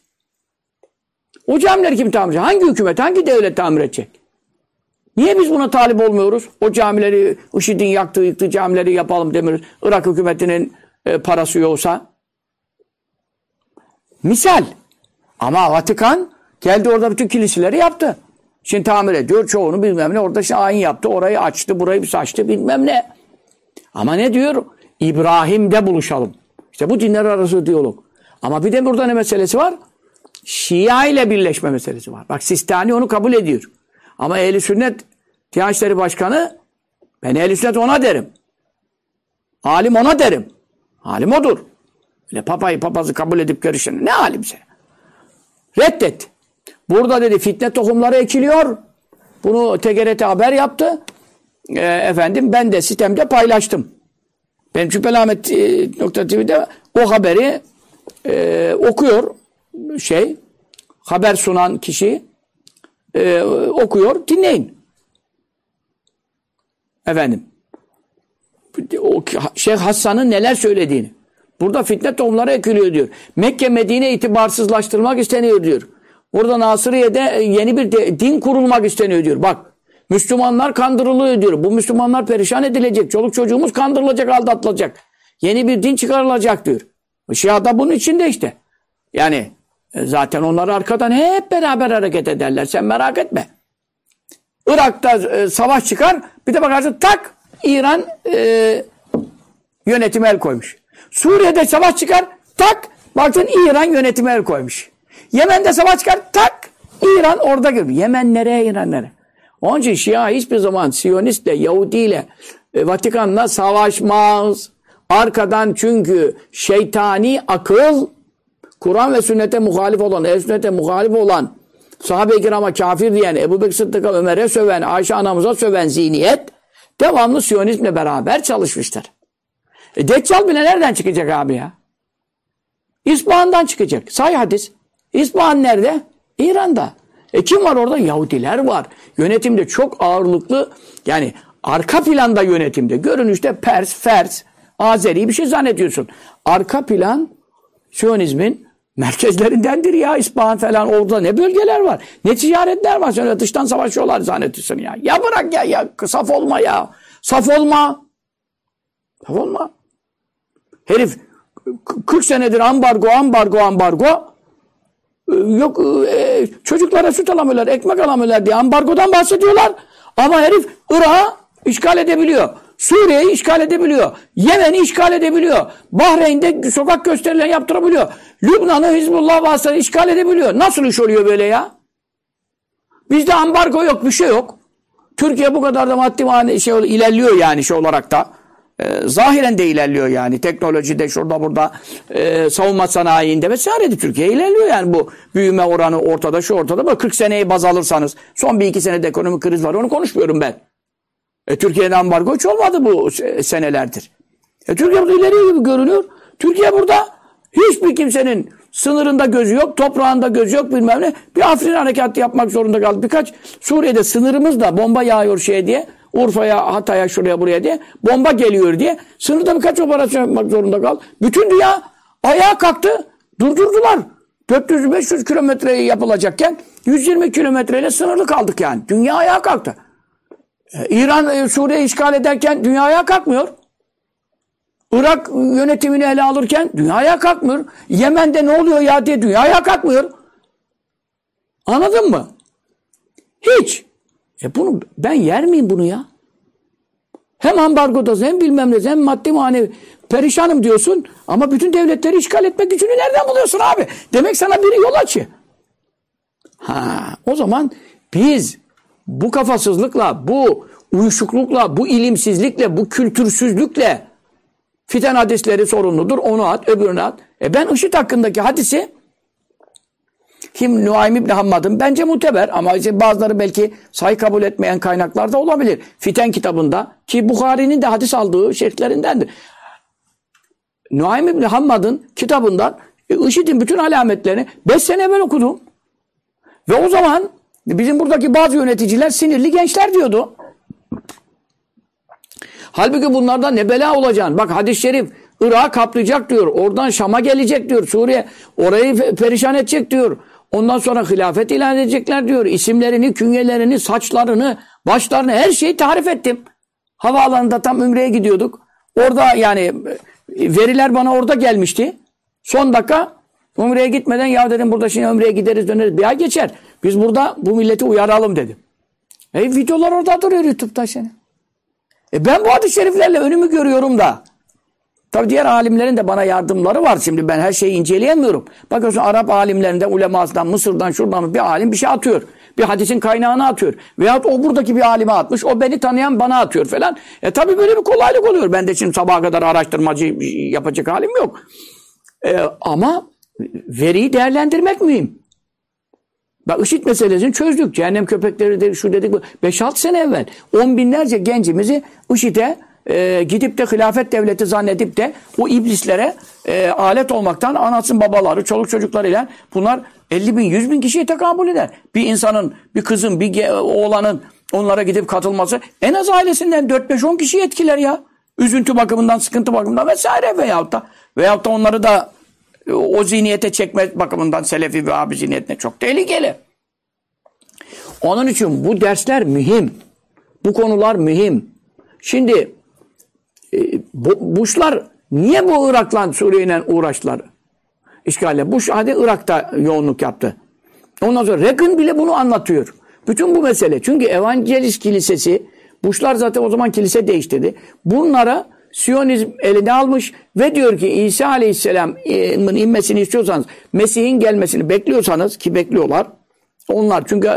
O camileri kim tamir edecek? Hangi hükümet, hangi devlet tamir edecek? Niye biz buna talip olmuyoruz? O camileri, IŞİD'in yaktığı, yıktığı camileri yapalım demiyoruz. Irak hükümetinin e, parası yoksa. Misal. Ama Vatikan geldi orada bütün kiliseleri yaptı. Şimdi tamir ediyor çoğunu bilmem ne. Orada işte ayin yaptı. Orayı açtı, burayı bir saçtı bilmem ne. Ama ne diyor? İbrahim'de buluşalım. İşte bu dinler arası diyalog. Ama bir de burada ne meselesi var? Şia ile birleşme meselesi var. Bak Sistani onu kabul ediyor. Ama Ehli Sünnet Diyanet Başkanı ben Ehli Sünnet ona derim. Alim ona derim. Alim odur. Öyle papayı papazı kabul edip görüşen ne alimse. Reddet. Burada dedi fitne tohumları ekiliyor. Bunu TGRT haber yaptı. E, efendim ben de sistemde paylaştım. Benim Şüphelamet.tv'de e, o haberi e, okuyor şey haber sunan kişi e, okuyor dinleyin. Efendim o Şeyh Hassan'ın neler söylediğini. Burada fitne tohumları ekiliyor diyor. Mekke Medine itibarsızlaştırmak isteniyor diyor. Orada Nasıriye'de yeni bir de, din kurulmak isteniyor diyor. Bak Müslümanlar kandırılıyor diyor. Bu Müslümanlar perişan edilecek. Çoluk çocuğumuz kandırılacak, aldatılacak. Yeni bir din çıkarılacak diyor. Şia da bunun içinde işte. Yani e, zaten onlar arkadan hep beraber hareket ederler. Sen merak etme. Irak'ta e, savaş çıkar. Bir de bakarsın tak İran e, yönetime el koymuş. Suriye'de savaş çıkar. Tak baktın İran yönetime el koymuş. Yemen'de savaş çıkar. Tak İran orada gibi. Yemen nereye İran nereye? Onun için Şia hiçbir zaman Siyonistle, Yahudiyle, e, Vatikan'la savaşmaz. Arkadan çünkü şeytani akıl, Kur'an ve sünnete muhalif olan, el sünnete muhalif olan, sahabe-i kirama kafir diyen, Ebu Bekir Sıddık'a, Ömer'e söven, Ayşe anamıza söven zihniyet, devamlı Siyonizmle beraber çalışmışlar. E, Deccal bile nereden çıkacak abi ya? İspahan'dan çıkacak. Say hadis. İspahan nerede? İran'da. E kim var orada? Yahudiler var. Yönetimde çok ağırlıklı yani arka planda yönetimde. Görünüşte Pers, Fers, Azeri bir şey zannediyorsun. Arka plan Siyonizmin merkezlerindendir ya İspahan falan orada ne bölgeler var. Ne ticaretler var. Sen dıştan savaşıyorlar zannediyorsun ya. Ya bırak ya ya saf olma ya. Saf olma. Saf olma. Herif 40 senedir ambargo ambargo ambargo ee, yok e, çocuklara süt alamıyorlar, ekmek alamıyorlar diye ambargodan bahsediyorlar. Ama herif Irak'ı işgal edebiliyor. Suriye'yi işgal edebiliyor. Yemen'i işgal edebiliyor. Bahreyn'de sokak gösterilerini yaptırabiliyor. Lübnan'ı Hizbullah vasıtasıyla işgal edebiliyor. Nasıl iş oluyor böyle ya? Bizde ambargo yok, bir şey yok. Türkiye bu kadar da maddi şey ilerliyor yani şey olarak da. E, zahiren de ilerliyor yani. Teknolojide şurada burada e, savunma sanayinde vesaire de Türkiye ilerliyor yani bu büyüme oranı ortada şu ortada. Bak 40 seneyi baz alırsanız son bir iki senede ekonomik kriz var onu konuşmuyorum ben. E, Türkiye'de ambargo hiç olmadı bu senelerdir. E, Türkiye burada ileri gibi görünüyor. Türkiye burada hiçbir kimsenin sınırında gözü yok, toprağında gözü yok bilmem ne. Bir Afrin harekatı yapmak zorunda kaldı. Birkaç Suriye'de sınırımızda bomba yağıyor şey diye. Urfa'ya, Hatay'a, şuraya buraya diye bomba geliyor diye sınırda birkaç operasyon yapmak zorunda kal. Bütün dünya ayağa kalktı. Durdurdular. 400-500 kilometre yapılacakken 120 kilometreyle sınırlı kaldık yani. Dünya ayağa kalktı. Ee, İran e, Suriye işgal ederken dünya ayağa kalkmıyor. Irak yönetimini ele alırken dünya ayağa kalkmıyor. Yemen'de ne oluyor ya diye dünya ayağa kalkmıyor. Anladın mı? Hiç. E bunu ben yer miyim bunu ya? Hem ambargoda hem bilmem ne hem maddi manevi. perişanım diyorsun ama bütün devletleri işgal etme gücünü nereden buluyorsun abi? Demek sana biri yol açı. Ha, o zaman biz bu kafasızlıkla, bu uyuşuklukla, bu ilimsizlikle, bu kültürsüzlükle fiten hadisleri sorumludur. Onu at, öbürünü at. E ben IŞİD hakkındaki hadisi kim Nuaym İbni Hammad'ın bence muteber ama işte bazıları belki sayı kabul etmeyen kaynaklar da olabilir. Fiten kitabında ki Bukhari'nin de hadis aldığı şeritlerindendir. Nuaym İbni Hammad'ın kitabından e, IŞİD'in bütün alametlerini 5 sene evvel okudum. Ve o zaman bizim buradaki bazı yöneticiler sinirli gençler diyordu. Halbuki bunlardan ne bela olacaksın. Bak hadis-i şerif Irak'ı kaplayacak diyor. Oradan Şam'a gelecek diyor. Suriye orayı perişan edecek diyor. Ondan sonra hilafet ilan edecekler diyor. İsimlerini, künyelerini, saçlarını, başlarını her şeyi tarif ettim. Havaalanında tam Ümre'ye gidiyorduk. Orada yani veriler bana orada gelmişti. Son dakika Umre'ye gitmeden ya dedim burada şimdi Umre'ye gideriz döneriz. Bir ay geçer. Biz burada bu milleti uyaralım dedim. E videolar orada duruyor YouTube'da şimdi. E ben bu hadis-i şeriflerle önümü görüyorum da. Tabi diğer alimlerin de bana yardımları var şimdi. Ben her şeyi inceleyemiyorum. Bakıyorsun Arap alimlerinden, ulemasından, Mısır'dan, şuradan bir alim bir şey atıyor. Bir hadisin kaynağını atıyor. Veyahut o buradaki bir alime atmış. O beni tanıyan bana atıyor falan. E tabi böyle bir kolaylık oluyor. Ben de şimdi sabaha kadar araştırmacı yapacak halim yok. E, ama veriyi değerlendirmek mühim. Bak IŞİD meselesini çözdük. Cehennem köpekleri de şu dedik. 5-6 sene evvel on binlerce gencimizi IŞİD'e e, gidip de hilafet devleti zannedip de o iblislere e, alet olmaktan anasın babaları, çoluk çocuklarıyla bunlar 50 bin, 100 bin kişiye tekamül eder. Bir insanın, bir kızın, bir oğlanın onlara gidip katılması en az ailesinden 4-5-10 kişi etkiler ya. Üzüntü bakımından, sıkıntı bakımından vesaire veyahut da veyahut da onları da o zihniyete çekme bakımından Selefi ve abi zihniyetine çok tehlikeli. Onun için bu dersler mühim. Bu konular mühim. Şimdi e, Bush'lar niye bu Irak'la Suriye'yle uğraştılar? İşgalle. Bush hadi Irak'ta yoğunluk yaptı. Ondan sonra Reagan bile bunu anlatıyor. Bütün bu mesele. Çünkü Evangelist Kilisesi Bush'lar zaten o zaman kilise değiştirdi. Bunlara Siyonizm eline almış ve diyor ki İsa Aleyhisselam'ın inmesini istiyorsanız, Mesih'in gelmesini bekliyorsanız ki bekliyorlar. Onlar çünkü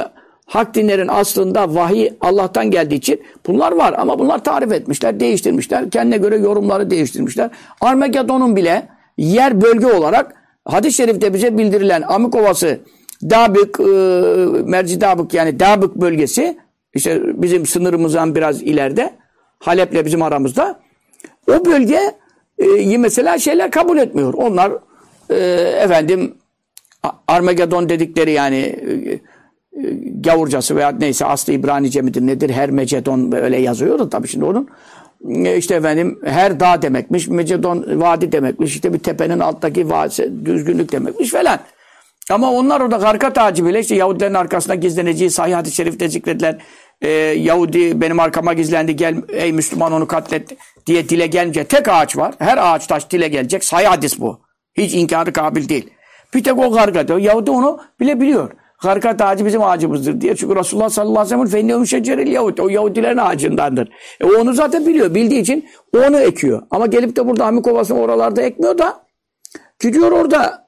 hak dinlerin aslında vahiy Allah'tan geldiği için bunlar var ama bunlar tarif etmişler, değiştirmişler. Kendine göre yorumları değiştirmişler. Armageddon'un bile yer bölge olarak hadis-i şerifte bize bildirilen Amik Ovası, Dabık, e, Merci Dabık yani Dabık bölgesi işte bizim sınırımızdan biraz ileride Halep'le bizim aramızda o bölge e, mesela şeyler kabul etmiyor. Onlar e, efendim Armageddon dedikleri yani e, e, gavurcası veya neyse aslı İbranice midir nedir her Mecedon öyle yazıyordu tabii şimdi onun. E, işte efendim her dağ demekmiş, Mecedon vadi demekmiş, işte bir tepenin alttaki vadi, düzgünlük demekmiş falan. Ama onlar orada karka tacı bile işte Yahudilerin arkasında gizleneceği sahih hadis-i şerifte zikredilen e, Yahudi benim arkama gizlendi gel ey Müslüman onu katlet diye dile gelince tek ağaç var. Her ağaç taş dile gelecek. Sayı hadis bu. Hiç inkarı kabil değil. Bir tek o gargat. Yahudi onu bile biliyor. Gargat ağacı bizim ağacımızdır diye. Çünkü Resulullah sallallahu aleyhi ve sellem fennehum şeceril Yahudi. O Yahudilerin ağacındandır. E onu zaten biliyor. Bildiği için onu ekiyor. Ama gelip de burada Amikovası'nı oralarda ekmiyor da gidiyor orada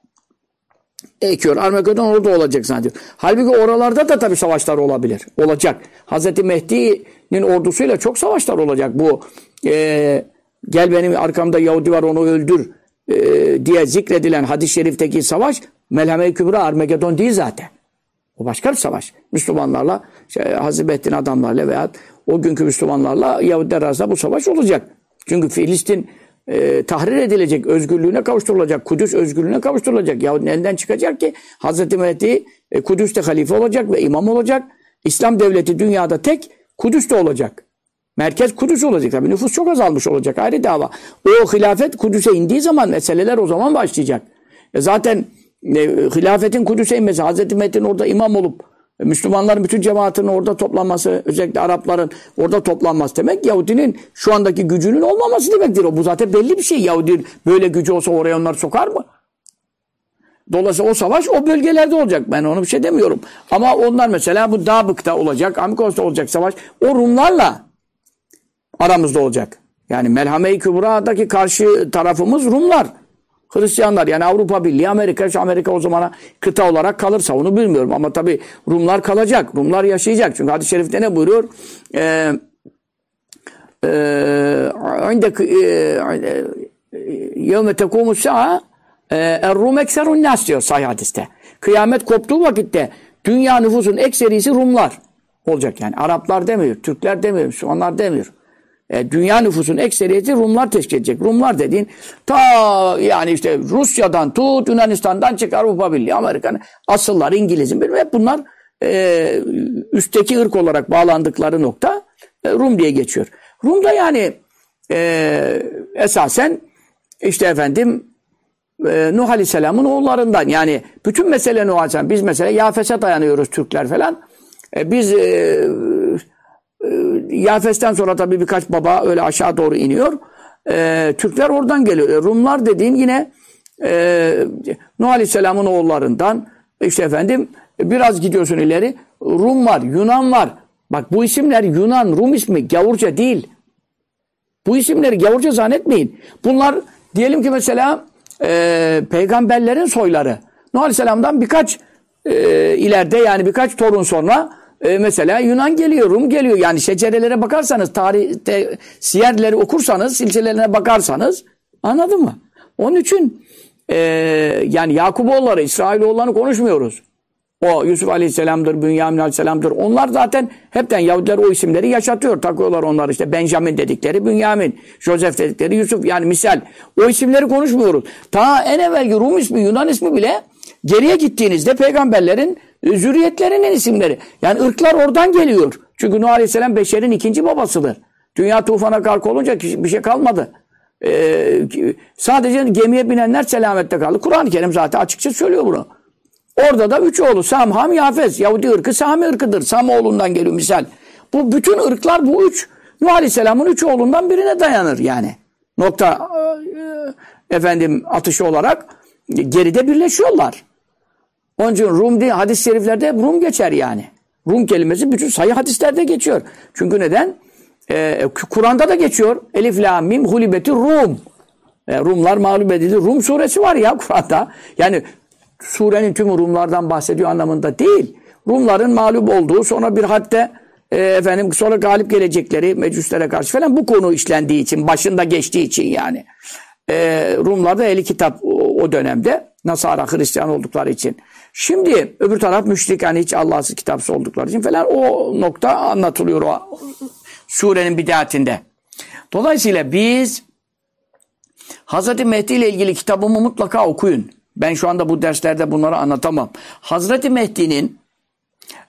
ekiyor. Armageddon orada olacak zannediyor. Halbuki oralarda da tabii savaşlar olabilir. Olacak. Hazreti Mehdi'nin ordusuyla çok savaşlar olacak. Bu e, gel benim arkamda Yahudi var onu öldür e, diye zikredilen hadis-i şerifteki savaş Melhame-i Kübra Armageddon değil zaten. O başka bir savaş. Müslümanlarla, şey, Hazreti Mehdi'nin adamlarla veya o günkü Müslümanlarla Yahudiler arasında bu savaş olacak. Çünkü Filistin e, tahrir edilecek, özgürlüğüne kavuşturulacak, Kudüs özgürlüğüne kavuşturulacak. Yahudi elinden çıkacak ki Hazreti Mehdi e, Kudüs'te halife olacak ve imam olacak. İslam devleti dünyada tek Kudüs'te olacak. Merkez Kudüs olacak tabii. Nüfus çok azalmış olacak. Ayrı dava. O hilafet Kudüs'e indiği zaman meseleler o zaman başlayacak. E zaten e, hilafetin Kudüs'e inmesi, Hazreti Mehdi'nin orada imam olup Müslümanların bütün cemaatinin orada toplanması, özellikle Arapların orada toplanması demek Yahudinin şu andaki gücünün olmaması demektir. O bu zaten belli bir şey. Yahudi böyle gücü olsa oraya onları sokar mı? Dolayısıyla o savaş o bölgelerde olacak. Ben onu bir şey demiyorum. Ama onlar mesela bu Dabık'ta olacak, Amikos'ta olacak savaş. O Rumlarla aramızda olacak. Yani Melhame-i Kübra'daki karşı tarafımız Rumlar. Hristiyanlar yani Avrupa Birliği, Amerika, şu Amerika o zamana kıta olarak kalırsa onu bilmiyorum. Ama tabi Rumlar kalacak, Rumlar yaşayacak. Çünkü hadis-i şerifte ne buyuruyor? Ee, e, yevme tekumu sa'a er-Rum ekserun nas diyor sahih hadiste. Kıyamet koptuğu vakitte dünya nüfusun ekserisi Rumlar olacak yani. Araplar demiyor, Türkler demiyor, Müslümanlar demiyor. E, dünya nüfusun ekseriyeti Rumlar teşkil edecek. Rumlar dediğin ta yani işte Rusya'dan tut Yunanistan'dan çık Avrupa Birliği, Amerika'nın asıllar, İngiliz'in bilmem hep bunlar e, üstteki ırk olarak bağlandıkları nokta e, Rum diye geçiyor. Rum da yani e, esasen işte efendim e, Nuh Aleyhisselam'ın oğullarından yani bütün mesele Nuh Aleyhisselam. Biz mesela Yafes'e dayanıyoruz Türkler falan. E, biz e, e, Yafes'ten sonra tabii birkaç baba öyle aşağı doğru iniyor. E, Türkler oradan geliyor. E, Rumlar dediğin yine e, Nuh Aleyhisselam'ın oğullarından işte efendim biraz gidiyorsun ileri Rum var, Yunan var. Bak bu isimler Yunan, Rum ismi gavurca değil. Bu isimleri gavurca zannetmeyin. Bunlar diyelim ki mesela e, peygamberlerin soyları. Nuh Aleyhisselam'dan birkaç e, ileride yani birkaç torun sonra e, mesela Yunan geliyor, Rum geliyor. Yani şecerelere bakarsanız, tarihte siyerleri okursanız, silsilelerine bakarsanız anladın mı? Onun için e, yani Yakuboğulları, İsrailoğullarını konuşmuyoruz. O Yusuf Aleyhisselam'dır, Bünyamin Aleyhisselam'dır. Onlar zaten hepten Yahudiler o isimleri yaşatıyor. Takıyorlar onlar işte Benjamin dedikleri Bünyamin, Joseph dedikleri Yusuf. Yani misal o isimleri konuşmuyoruz. Ta en evvelki Rum ismi, Yunan ismi bile geriye gittiğinizde peygamberlerin e, zürriyetlerinin isimleri. Yani ırklar oradan geliyor. Çünkü Nuh Aleyhisselam beşerin ikinci babasıdır. Dünya tufana kark olunca bir şey kalmadı. Ee, sadece gemiye binenler selamette kaldı. Kur'an-ı Kerim zaten açıkça söylüyor bunu. Orada da üç oğlu Sam, Ham, Yafes. Yahudi ırkı Sami ırkıdır. Sam oğlundan geliyor misal. Bu bütün ırklar bu üç Nuh Aleyhisselam'ın üç oğlundan birine dayanır yani. Nokta e, efendim atışı olarak geride birleşiyorlar. Onun için Rum diye hadis-i şeriflerde hep Rum geçer yani. Rum kelimesi bütün sayı hadislerde geçiyor. Çünkü neden? Ee, Kur'an'da da geçiyor. Elif, la, mim, hulibeti Rum. Ee, Rumlar mağlup edildi. Rum suresi var ya [LAUGHS] Kur'an'da. Yani surenin tümü Rumlardan bahsediyor anlamında değil. Rumların mağlup olduğu sonra bir hatta e, efendim sonra galip gelecekleri mecuslere karşı falan bu konu işlendiği için başında geçtiği için yani. E, Rumlarda eli kitap o, o dönemde Nasara Hristiyan oldukları için. Şimdi öbür taraf müşrik yani hiç Allahsız kitapsız oldukları için falan o nokta anlatılıyor o surenin bidayetinde. Dolayısıyla biz Hazreti Mehdi ile ilgili kitabımı mutlaka okuyun. Ben şu anda bu derslerde bunları anlatamam. Hazreti Mehdi'nin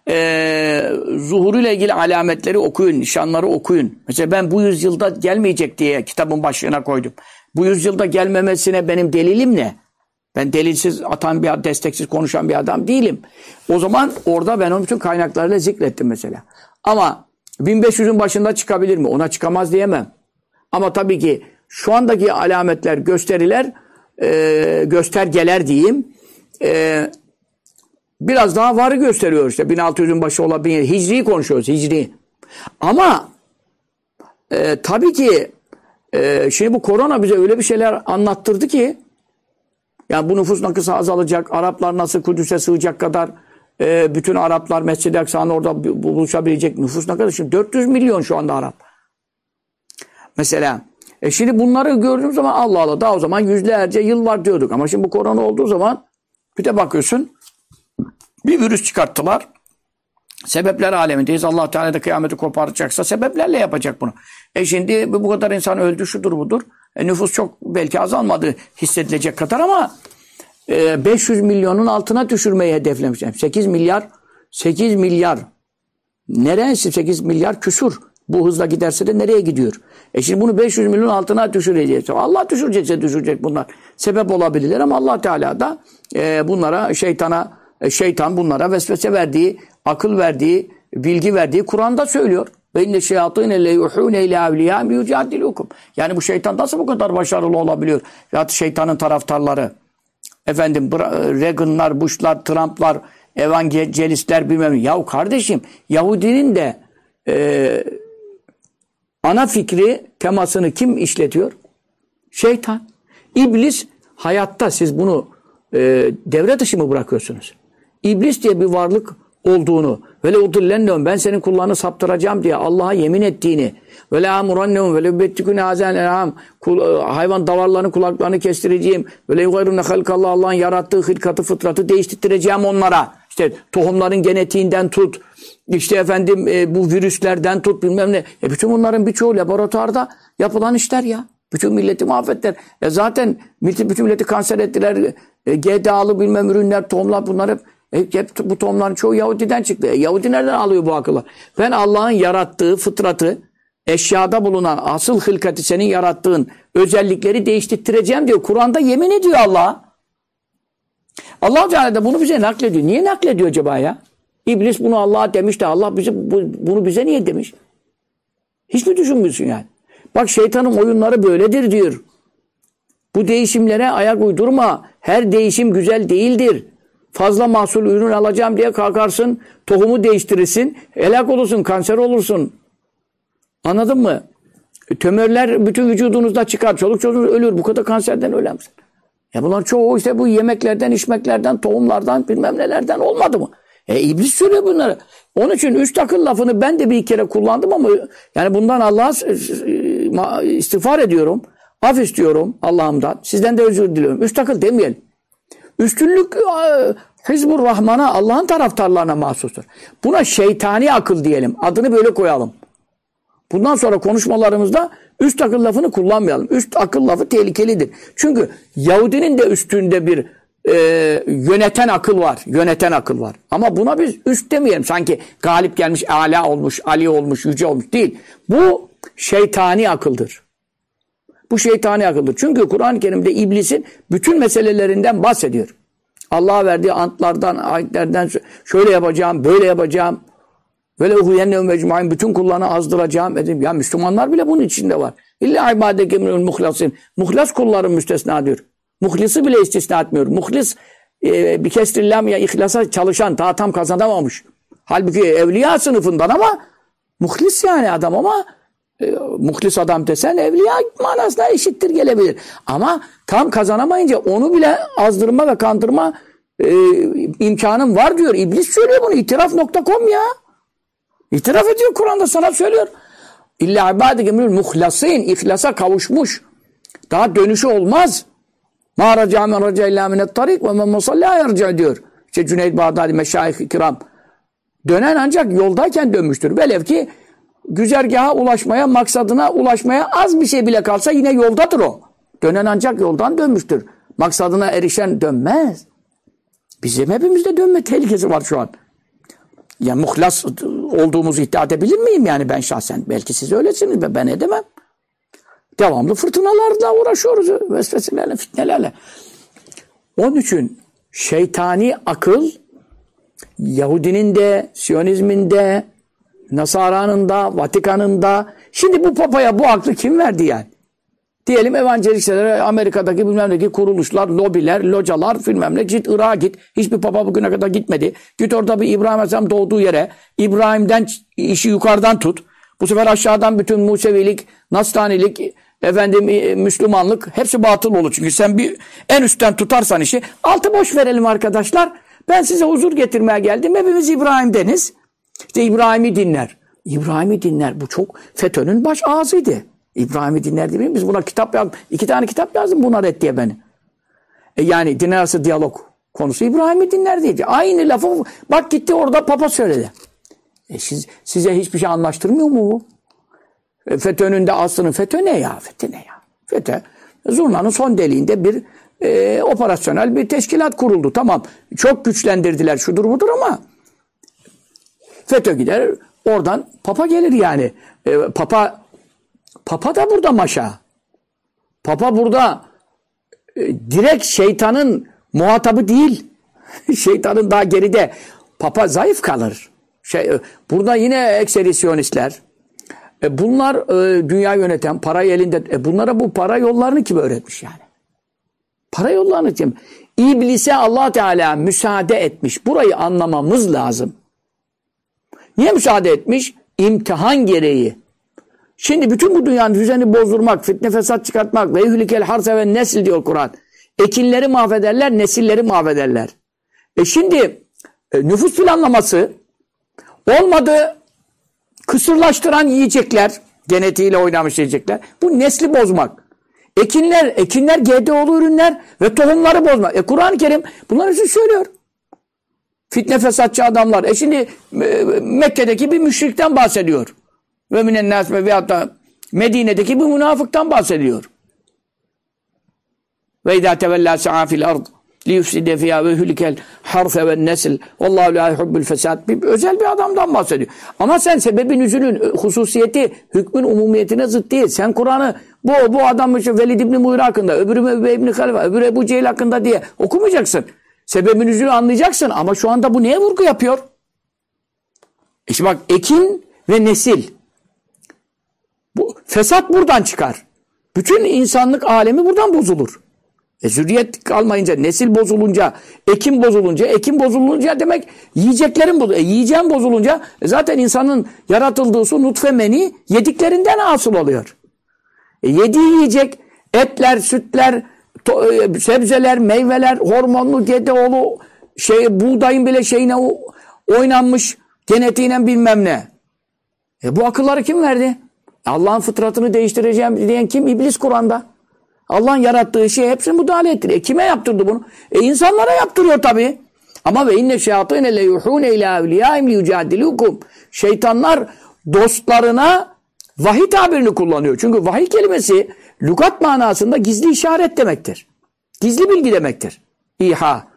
e, zuhuruyla ilgili alametleri okuyun, nişanları okuyun. Mesela ben bu yüzyılda gelmeyecek diye kitabın başlığına koydum. Bu yüzyılda gelmemesine benim delilim ne? Ben delilsiz atan bir desteksiz konuşan bir adam değilim. O zaman orada ben onun bütün kaynaklarıyla zikrettim mesela. Ama 1500'ün başında çıkabilir mi? Ona çıkamaz diyemem. Ama tabii ki şu andaki alametler, gösteriler, e, göstergeler diyeyim, e, biraz daha varı gösteriyor işte. 1600'ün başı olabilir. Hicri konuşuyoruz, hicri. Ama e, tabii ki e, şimdi bu korona bize öyle bir şeyler anlattırdı ki yani bu nüfus nakısı azalacak. Araplar nasıl Kudüs'e sığacak kadar e, bütün Araplar Mescid-i Aksa'nın orada buluşabilecek nüfus ne kadar? Şimdi 400 milyon şu anda Arap. Mesela e şimdi bunları gördüğüm zaman Allah Allah daha o zaman yüzlerce yıl var diyorduk. Ama şimdi bu korona olduğu zaman bir de bakıyorsun bir virüs çıkarttılar. Sebepler alemindeyiz. Allah Teala da kıyameti koparacaksa sebeplerle yapacak bunu. E şimdi bu kadar insan öldü şudur budur. E, nüfus çok belki azalmadı hissedilecek kadar ama e, 500 milyonun altına düşürmeyi hedeflemişler. 8 milyar 8 milyar neresi 8 milyar küsur. Bu hızla giderse de nereye gidiyor? E şimdi bunu 500 milyon altına düşüreceğiz. Allah düşürecekse düşürecek bunlar. Sebep olabilirler ama Allah Teala da e, bunlara şeytana e, şeytan bunlara vesvese verdiği, akıl verdiği, bilgi verdiği Kur'an'da söylüyor. Ve inne şeyatîne le yuhûne ile evliyâ yucadilukum. Yani bu şeytan nasıl bu kadar başarılı olabiliyor? Ya şeytanın taraftarları. Efendim Reagan'lar, Bush'lar, Trump'lar, evangelistler bilmem. Yahu kardeşim Yahudinin de e, ana fikri temasını kim işletiyor? Şeytan. İblis hayatta siz bunu e, devre dışı mı bırakıyorsunuz? İblis diye bir varlık olduğunu ve le udillennehum ben senin kullarını saptıracağım diye Allah'a yemin ettiğini ve le amurannehum ve le ubettikune hazen elham hayvan davarlarını kulaklarını kestireceğim ve le yugayrunne halkallah Allah'ın yarattığı hılkatı fıtratı değiştireceğim onlara. İşte tohumların genetiğinden tut işte efendim e, bu virüslerden tut bilmem ne. E bütün bunların birçoğu laboratuvarda yapılan işler ya. Bütün milleti mahvettiler. E zaten bütün milleti kanser ettiler. E, GDA'lı bilmem ürünler, tohumlar bunlar hep e, hep bu tohumların çoğu Yahudiden çıktı. E, Yahudi nereden alıyor bu akıllar? Ben Allah'ın yarattığı fıtratı, eşyada bulunan asıl hılkati senin yarattığın özellikleri değiştireceğim diyor. Kur'an'da yemin ediyor Allah. Allah Teala da bunu bize naklediyor. Niye naklediyor acaba ya? İblis bunu Allah'a demiş de Allah bize bu, bunu bize niye demiş? Hiç mi düşünmüyorsun yani? Bak şeytanın oyunları böyledir diyor. Bu değişimlere ayak uydurma. Her değişim güzel değildir. Fazla mahsul ürün alacağım diye kalkarsın, tohumu değiştirirsin, helak olursun, kanser olursun. Anladın mı? Tömörler bütün vücudunuzda çıkar. Çoluk çocuğunuz ölür. Bu kadar kanserden ölemsin. Ya bunlar çoğu işte bu yemeklerden, içmeklerden, tohumlardan, bilmem nelerden olmadı mı? E iblis söylüyor bunları. Onun için üç takıl lafını ben de bir kere kullandım ama yani bundan Allah'a istiğfar ediyorum. Af istiyorum Allah'ımdan. Sizden de özür diliyorum. Üç takıl demeyelim. Üstünlük e, Hizbur Rahman'a Allah'ın taraftarlarına mahsustur. Buna şeytani akıl diyelim. Adını böyle koyalım. Bundan sonra konuşmalarımızda üst akıl lafını kullanmayalım. Üst akıl lafı tehlikelidir. Çünkü Yahudinin de üstünde bir e, yöneten akıl var. Yöneten akıl var. Ama buna biz üst demeyelim. Sanki galip gelmiş, ala olmuş, Ali olmuş, yüce olmuş değil. Bu şeytani akıldır. Bu şeytani akıldır. Çünkü Kur'an-ı Kerim'de iblisin bütün meselelerinden bahsediyor. Allah'a verdiği antlardan, ayetlerden şöyle yapacağım, böyle yapacağım. Böyle uhuyennehum mecmuin bütün kullarını azdıracağım. Dedim. Ya Müslümanlar bile bunun içinde var. İlla ibadeke minul muhlasin. Muhlas kulların müstesna diyor. Muhlisi bile istisna etmiyor. Muhlis e, bir kesrillam ya ihlasa çalışan daha tam kazanamamış. Halbuki evliya sınıfından ama muhlis yani adam ama e, muhlis adam desen evliya manasına eşittir gelebilir. Ama tam kazanamayınca onu bile azdırma ve kandırma e, imkanım var diyor. İblis söylüyor bunu. İtiraf.com ya. İtiraf ediyor Kur'an'da sana söylüyor. İlla ibadike minul muhlasin. İhlasa kavuşmuş. Daha dönüşü olmaz. Ma raca men raca illa minet tarik ve men musalla yarca diyor. İşte Cüneyd Bağdadi meşayih kiram. Dönen ancak yoldayken dönmüştür. Velev ki güzergaha ulaşmaya, maksadına ulaşmaya az bir şey bile kalsa yine yoldadır o. Dönen ancak yoldan dönmüştür. Maksadına erişen dönmez. Bizim hepimizde dönme tehlikesi var şu an. Ya muhlas olduğumuzu iddia edebilir miyim yani ben şahsen? Belki siz öylesiniz ben edemem. Devamlı fırtınalarla uğraşıyoruz. Vesveselerle, fitnelerle. Onun için şeytani akıl Yahudinin de, Siyonizmin de, Nasara'nın da, Vatikan'ın da. Şimdi bu papaya bu aklı kim verdi yani? Diyelim evangelistlere Amerika'daki bilmem ne kuruluşlar, lobiler, localar bilmem ne git Irak'a git. Hiçbir papa bugüne kadar gitmedi. Git orada bir İbrahim Aleyhisselam doğduğu yere İbrahim'den işi yukarıdan tut. Bu sefer aşağıdan bütün Musevilik, Nasranilik, efendim e, Müslümanlık hepsi batıl olur. Çünkü sen bir en üstten tutarsan işi altı boş verelim arkadaşlar. Ben size huzur getirmeye geldim. Hepimiz İbrahim'deniz. İşte İbrahim'i dinler. İbrahim'i dinler. Bu çok FETÖ'nün baş ağzıydı. İbrahim'i dinler değil mi? Biz buna kitap yazdım. İki tane kitap yazdım buna red beni. E yani dinler arası diyalog konusu İbrahim'i dinler diye. Aynı lafı bak gitti orada papa söyledi. E siz, size hiçbir şey anlaştırmıyor mu bu? E, FETÖ'nün de aslının FETÖ ne ya? FETÖ ne ya? FETÖ zurnanın son deliğinde bir e, operasyonel bir teşkilat kuruldu. Tamam çok güçlendirdiler şudur budur ama FETÖ gider oradan Papa gelir yani. E, Papa Papa da burada maşa. Papa burada e, direkt şeytanın muhatabı değil. [LAUGHS] şeytanın daha geride. Papa zayıf kalır. Şey, e, burada yine ekseri siyonistler. E, bunlar e, dünya yöneten, parayı elinde. E, bunlara bu para yollarını kim öğretmiş yani? Para yollarını kim? İblise Allah Teala müsaade etmiş. Burayı anlamamız lazım. Niye müsaade etmiş? İmtihan gereği. Şimdi bütün bu dünyanın düzeni bozdurmak, fitne fesat çıkartmak ve hülikel harse ve nesil diyor Kur'an. Ekinleri mahvederler, nesilleri mahvederler. E şimdi e, nüfus planlaması olmadı kısırlaştıran yiyecekler, genetiğiyle oynamış yiyecekler. Bu nesli bozmak. Ekinler, ekinler GDO'lu ürünler ve tohumları bozmak. E Kur'an-ı Kerim bunları için söylüyor. Fitne fesatçı adamlar. E şimdi e, Mekke'deki bir müşrikten bahsediyor. Ve minen nas ve hatta Medine'deki bir münafıktan bahsediyor. Ve idâ tevellâ sa'a fil ard liyufside fiyâ ve hülikel harfe ve nesil vallahu la yuhibbul fesad bir özel bir adamdan bahsediyor. Ama sen sebebin üzülün hususiyeti hükmün umumiyetine zıt değil. Sen Kur'an'ı bu bu adam işte Velid İbni Muhir hakkında, öbürü Übey İbni Halife, öbürü Ebu Cehil hakkında diye okumayacaksın. Sebebin üzülü anlayacaksın ama şu anda bu neye vurgu yapıyor? İşte bak ekin ve nesil. Bu, fesat buradan çıkar. Bütün insanlık alemi buradan bozulur. E zürriyet kalmayınca, nesil bozulunca, ekim bozulunca, ekim bozulunca demek yiyeceklerin bozulunca, e, yiyeceğin bozulunca e zaten insanın yaratıldığı su nutfe meni yediklerinden asıl oluyor. E yediği yiyecek, etler, sütler, sebzeler, meyveler, hormonlu, gedeoğlu, şey, buğdayın bile şeyine oynanmış, genetiğine bilmem ne. E bu akılları kim verdi? Allah'ın fıtratını değiştireceğim diyen kim? İblis Kur'an'da. Allah'ın yarattığı şey hepsini müdahale ettir. E kime yaptırdı bunu? E insanlara yaptırıyor tabi. Ama ve inne şeyatine le yuhune ila evliyaim li. Şeytanlar dostlarına vahiy tabirini kullanıyor. Çünkü vahiy kelimesi lügat manasında gizli işaret demektir. Gizli bilgi demektir. İha.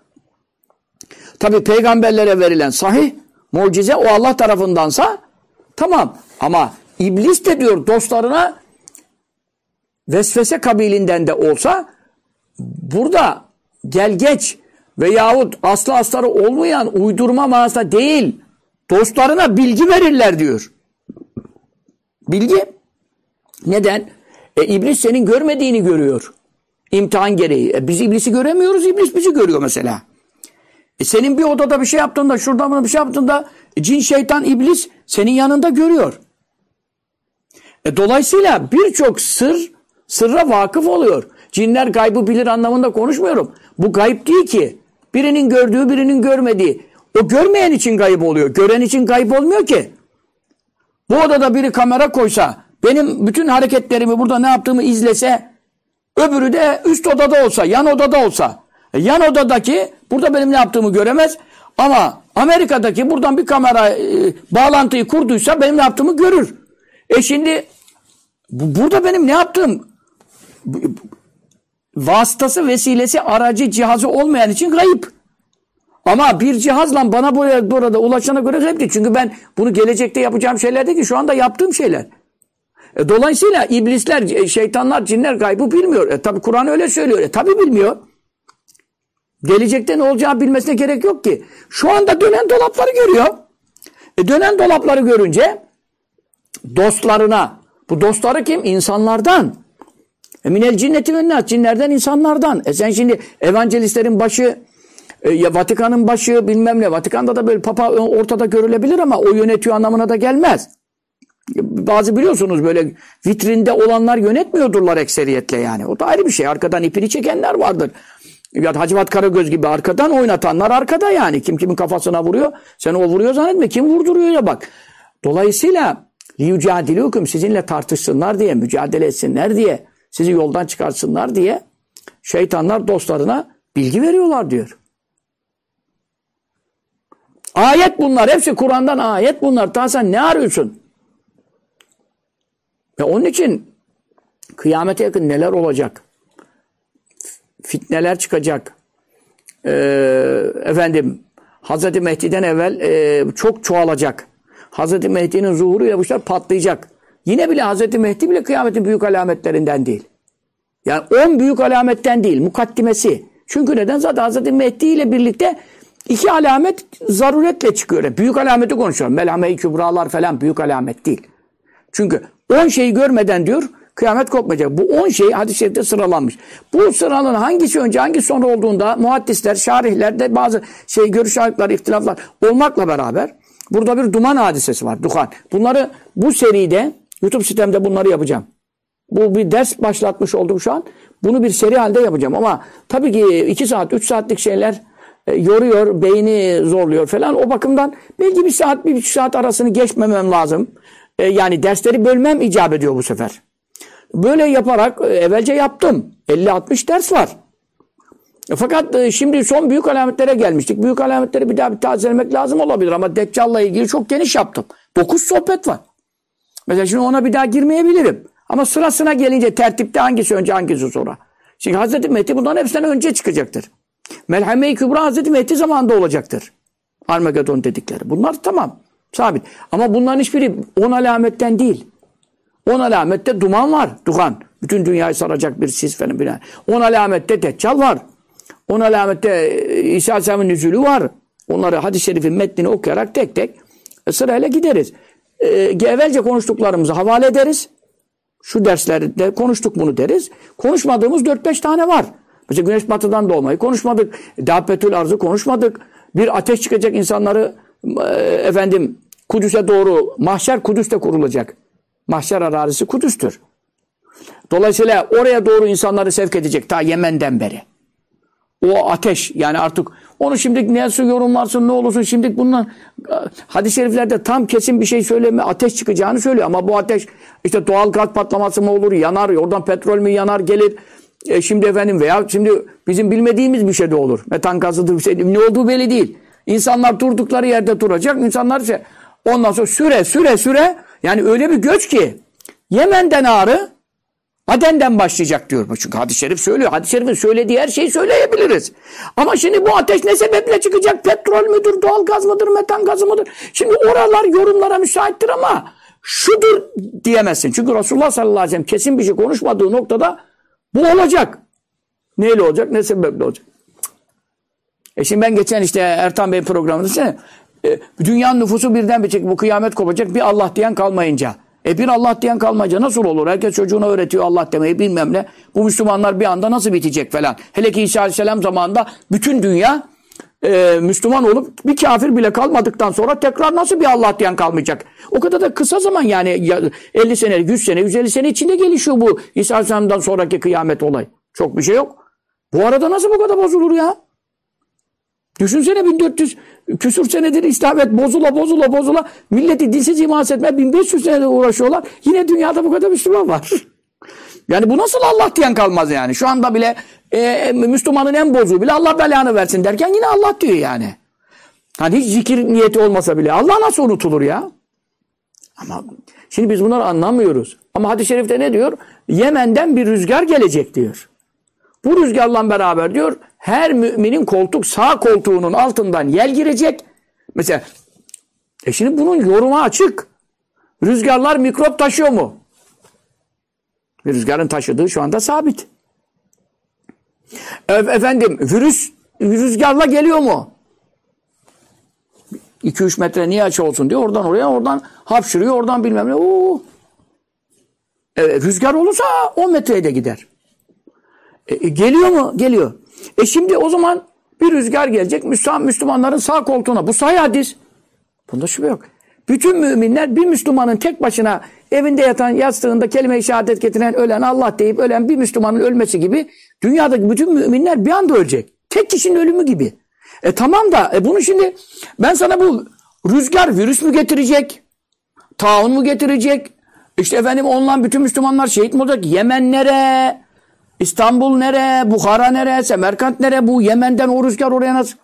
Tabi peygamberlere verilen sahih, mucize o Allah tarafındansa tamam. Ama iblis de diyor dostlarına vesvese kabilinden de olsa burada gel geç veyahut aslı asları olmayan uydurma manasında değil dostlarına bilgi verirler diyor. Bilgi neden? E, iblis senin görmediğini görüyor. İmtihan gereği. E, biz iblisi göremiyoruz, iblis bizi görüyor mesela. E, senin bir odada bir şey yaptığında, şurada bir şey yaptığında e, cin, şeytan, iblis senin yanında görüyor. E, dolayısıyla birçok sır Sırra vakıf oluyor. Cinler gaybı bilir anlamında konuşmuyorum. Bu gayb değil ki. Birinin gördüğü birinin görmediği. O görmeyen için gayb oluyor. Gören için gayb olmuyor ki. Bu odada biri kamera koysa, benim bütün hareketlerimi burada ne yaptığımı izlese, öbürü de üst odada olsa, yan odada olsa, e, yan odadaki burada benim ne yaptığımı göremez ama Amerika'daki buradan bir kamera e, bağlantıyı kurduysa benim ne yaptığımı görür. E şimdi bu, burada benim ne yaptığım vasıtası, vesilesi, aracı, cihazı olmayan için kayıp. Ama bir cihazla bana buraya burada ulaşana göre kayıptı. Çünkü ben bunu gelecekte yapacağım şeyler değil ki şu anda yaptığım şeyler. E, dolayısıyla iblisler, e, şeytanlar, cinler kaybı bilmiyor. E, tabi Kur'an öyle söylüyor. E, tabi bilmiyor. Gelecekte ne olacağı bilmesine gerek yok ki. Şu anda dönen dolapları görüyor. E, dönen dolapları görünce dostlarına, bu dostları kim? İnsanlardan. E minel cinneti ve nas. Cinlerden, insanlardan. E sen şimdi evangelistlerin başı, e, ya Vatikan'ın başı bilmem ne. Vatikan'da da böyle papa ortada görülebilir ama o yönetiyor anlamına da gelmez. Bazı biliyorsunuz böyle vitrinde olanlar yönetmiyordurlar ekseriyetle yani. O da ayrı bir şey. Arkadan ipini çekenler vardır. Ya Hacivat Karagöz gibi arkadan oynatanlar arkada yani. Kim kimin kafasına vuruyor. Sen o vuruyor zannetme. Kim vurduruyor ya bak. Dolayısıyla liyucadilukum sizinle tartışsınlar diye, mücadele etsinler diye sizi yoldan çıkarsınlar diye şeytanlar dostlarına bilgi veriyorlar diyor. Ayet bunlar. Hepsi Kur'an'dan ayet bunlar. Daha sen ne arıyorsun? Ve onun için kıyamete yakın neler olacak? Fitneler çıkacak. Ee, efendim Hazreti Mehdi'den evvel e, çok çoğalacak. Hazreti Mehdi'nin zuhuruyla bu patlayacak. Yine bile Hazreti Mehdi bile kıyametin büyük alametlerinden değil. Yani on büyük alametten değil, mukaddimesi. Çünkü neden? Zaten Hazreti Mehdi ile birlikte iki alamet zaruretle çıkıyor. Büyük alameti konuşuyorum. Melhame-i kübralar falan büyük alamet değil. Çünkü on şeyi görmeden diyor kıyamet kopmayacak. Bu on şey hadis-i şerifte sıralanmış. Bu sıraların hangisi önce hangisi sonra olduğunda muhaddisler, şarihlerde bazı şey görüş ayrılıkları, ihtilaflar olmakla beraber Burada bir duman hadisesi var. Duhan. Bunları bu seride YouTube sitemde bunları yapacağım. Bu bir ders başlatmış oldum şu an. Bunu bir seri halde yapacağım. Ama tabii ki 2 saat, 3 saatlik şeyler e, yoruyor, beyni zorluyor falan. O bakımdan belki bir saat, bir buçuk saat arasını geçmemem lazım. E, yani dersleri bölmem icap ediyor bu sefer. Böyle yaparak e, evvelce yaptım. 50-60 ders var. E, fakat e, şimdi son büyük alametlere gelmiştik. Büyük alametleri bir daha bir tazelemek lazım olabilir ama Deccal'la ilgili çok geniş yaptım. 9 sohbet var. Mesela şimdi ona bir daha girmeyebilirim. Ama sırasına gelince tertipte hangisi önce hangisi sonra. Çünkü Hazreti Mehdi bundan hepsinden önce çıkacaktır. Melhame-i Kübra Hazreti Mehdi zamanında olacaktır. Armageddon dedikleri. Bunlar tamam. Sabit. Ama bunların hiçbiri on alametten değil. On alamette duman var. Duhan. Bütün dünyayı saracak bir sis falan. Bile. On alamette deccal var. On alamette e, İsa Aleyhisselam'ın nüzülü var. Onları hadis-i şerifin metnini okuyarak tek tek e, sırayla gideriz. Ee, evvelce konuştuklarımızı havale ederiz. Şu derslerde konuştuk bunu deriz. Konuşmadığımız 4-5 tane var. Mesela güneş batıdan doğmayı konuşmadık. Dabbetül arzı konuşmadık. Bir ateş çıkacak insanları e, efendim Kudüs'e doğru mahşer Kudüs'te kurulacak. Mahşer arazisi Kudüs'tür. Dolayısıyla oraya doğru insanları sevk edecek ta Yemen'den beri. O ateş yani artık onu şimdi nasıl yorumlarsın ne olursun şimdi bundan hadis-i şeriflerde tam kesin bir şey söyleme ateş çıkacağını söylüyor ama bu ateş işte doğal gaz patlaması mı olur yanar oradan petrol mü yanar gelir e şimdi efendim veya şimdi bizim bilmediğimiz bir şey de olur. Metan gazıdır bir şey ne olduğu belli değil. İnsanlar durdukları yerde duracak. İnsanlar şey ondan sonra süre süre süre yani öyle bir göç ki Yemen'den ağrı Aden'den başlayacak diyor. Çünkü hadis-i şerif söylüyor. Hadis-i şerifin söylediği her şeyi söyleyebiliriz. Ama şimdi bu ateş ne sebeple çıkacak? Petrol müdür, doğal gaz mıdır, metan gazı mıdır? Şimdi oralar yorumlara müsaittir ama şudur diyemezsin. Çünkü Resulullah sallallahu aleyhi ve sellem kesin bir şey konuşmadığı noktada bu olacak. Neyle olacak? Ne sebeple olacak? E şimdi ben geçen işte Ertan Bey programında e, dünyanın nüfusu birden bitecek. Bu kıyamet kopacak. Bir Allah diyen kalmayınca. E bir Allah diyen kalmayınca nasıl olur? Herkes çocuğuna öğretiyor Allah demeyi bilmem ne. Bu Müslümanlar bir anda nasıl bitecek falan. Hele ki İsa Aleyhisselam zamanında bütün dünya e, Müslüman olup bir kafir bile kalmadıktan sonra tekrar nasıl bir Allah diyen kalmayacak? O kadar da kısa zaman yani 50 sene, 100 sene, 150 sene içinde gelişiyor bu İsa Aleyhisselam'dan sonraki kıyamet olay. Çok bir şey yok. Bu arada nasıl bu kadar bozulur ya? Düşünsene 1400 küsur senedir İslamiyet bozula bozula bozula milleti dilsiz iman etme 1500 senedir uğraşıyorlar. Yine dünyada bu kadar Müslüman var. [LAUGHS] Yani bu nasıl Allah diyen kalmaz yani. Şu anda bile e, Müslümanın en bozuğu bile Allah belanı versin derken yine Allah diyor yani. Hani hiç zikir niyeti olmasa bile Allah nasıl unutulur ya? Ama şimdi biz bunları anlamıyoruz. Ama hadis-i şerifte ne diyor? Yemen'den bir rüzgar gelecek diyor. Bu rüzgarla beraber diyor her müminin koltuk sağ koltuğunun altından yel girecek. Mesela e şimdi bunun yorumu açık. Rüzgarlar mikrop taşıyor mu? Rüzgarın taşıdığı şu anda sabit. Efendim virüs rüzgarla geliyor mu? 2-3 metre niye açı olsun diyor. Oradan oraya oradan hapşırıyor. Oradan bilmem ne. Oo. E, rüzgar olursa 10 metreye de gider. E, e, geliyor mu? Geliyor. E şimdi o zaman bir rüzgar gelecek Müslüman, Müslümanların sağ koltuğuna. Bu sahih hadis. Bunda şüphe yok. Bütün müminler bir Müslümanın tek başına evinde yatan yastığında kelime-i şehadet getiren ölen Allah deyip ölen bir Müslümanın ölmesi gibi dünyadaki bütün müminler bir anda ölecek. Tek kişinin ölümü gibi. E tamam da e bunu şimdi ben sana bu rüzgar virüs mü getirecek? Taun mu getirecek? İşte efendim ondan bütün Müslümanlar şehit mi olacak? Yemenlere, İstanbul nere? Bukhara nere? Semerkant nere? Bu Yemen'den o rüzgar oraya nasıl?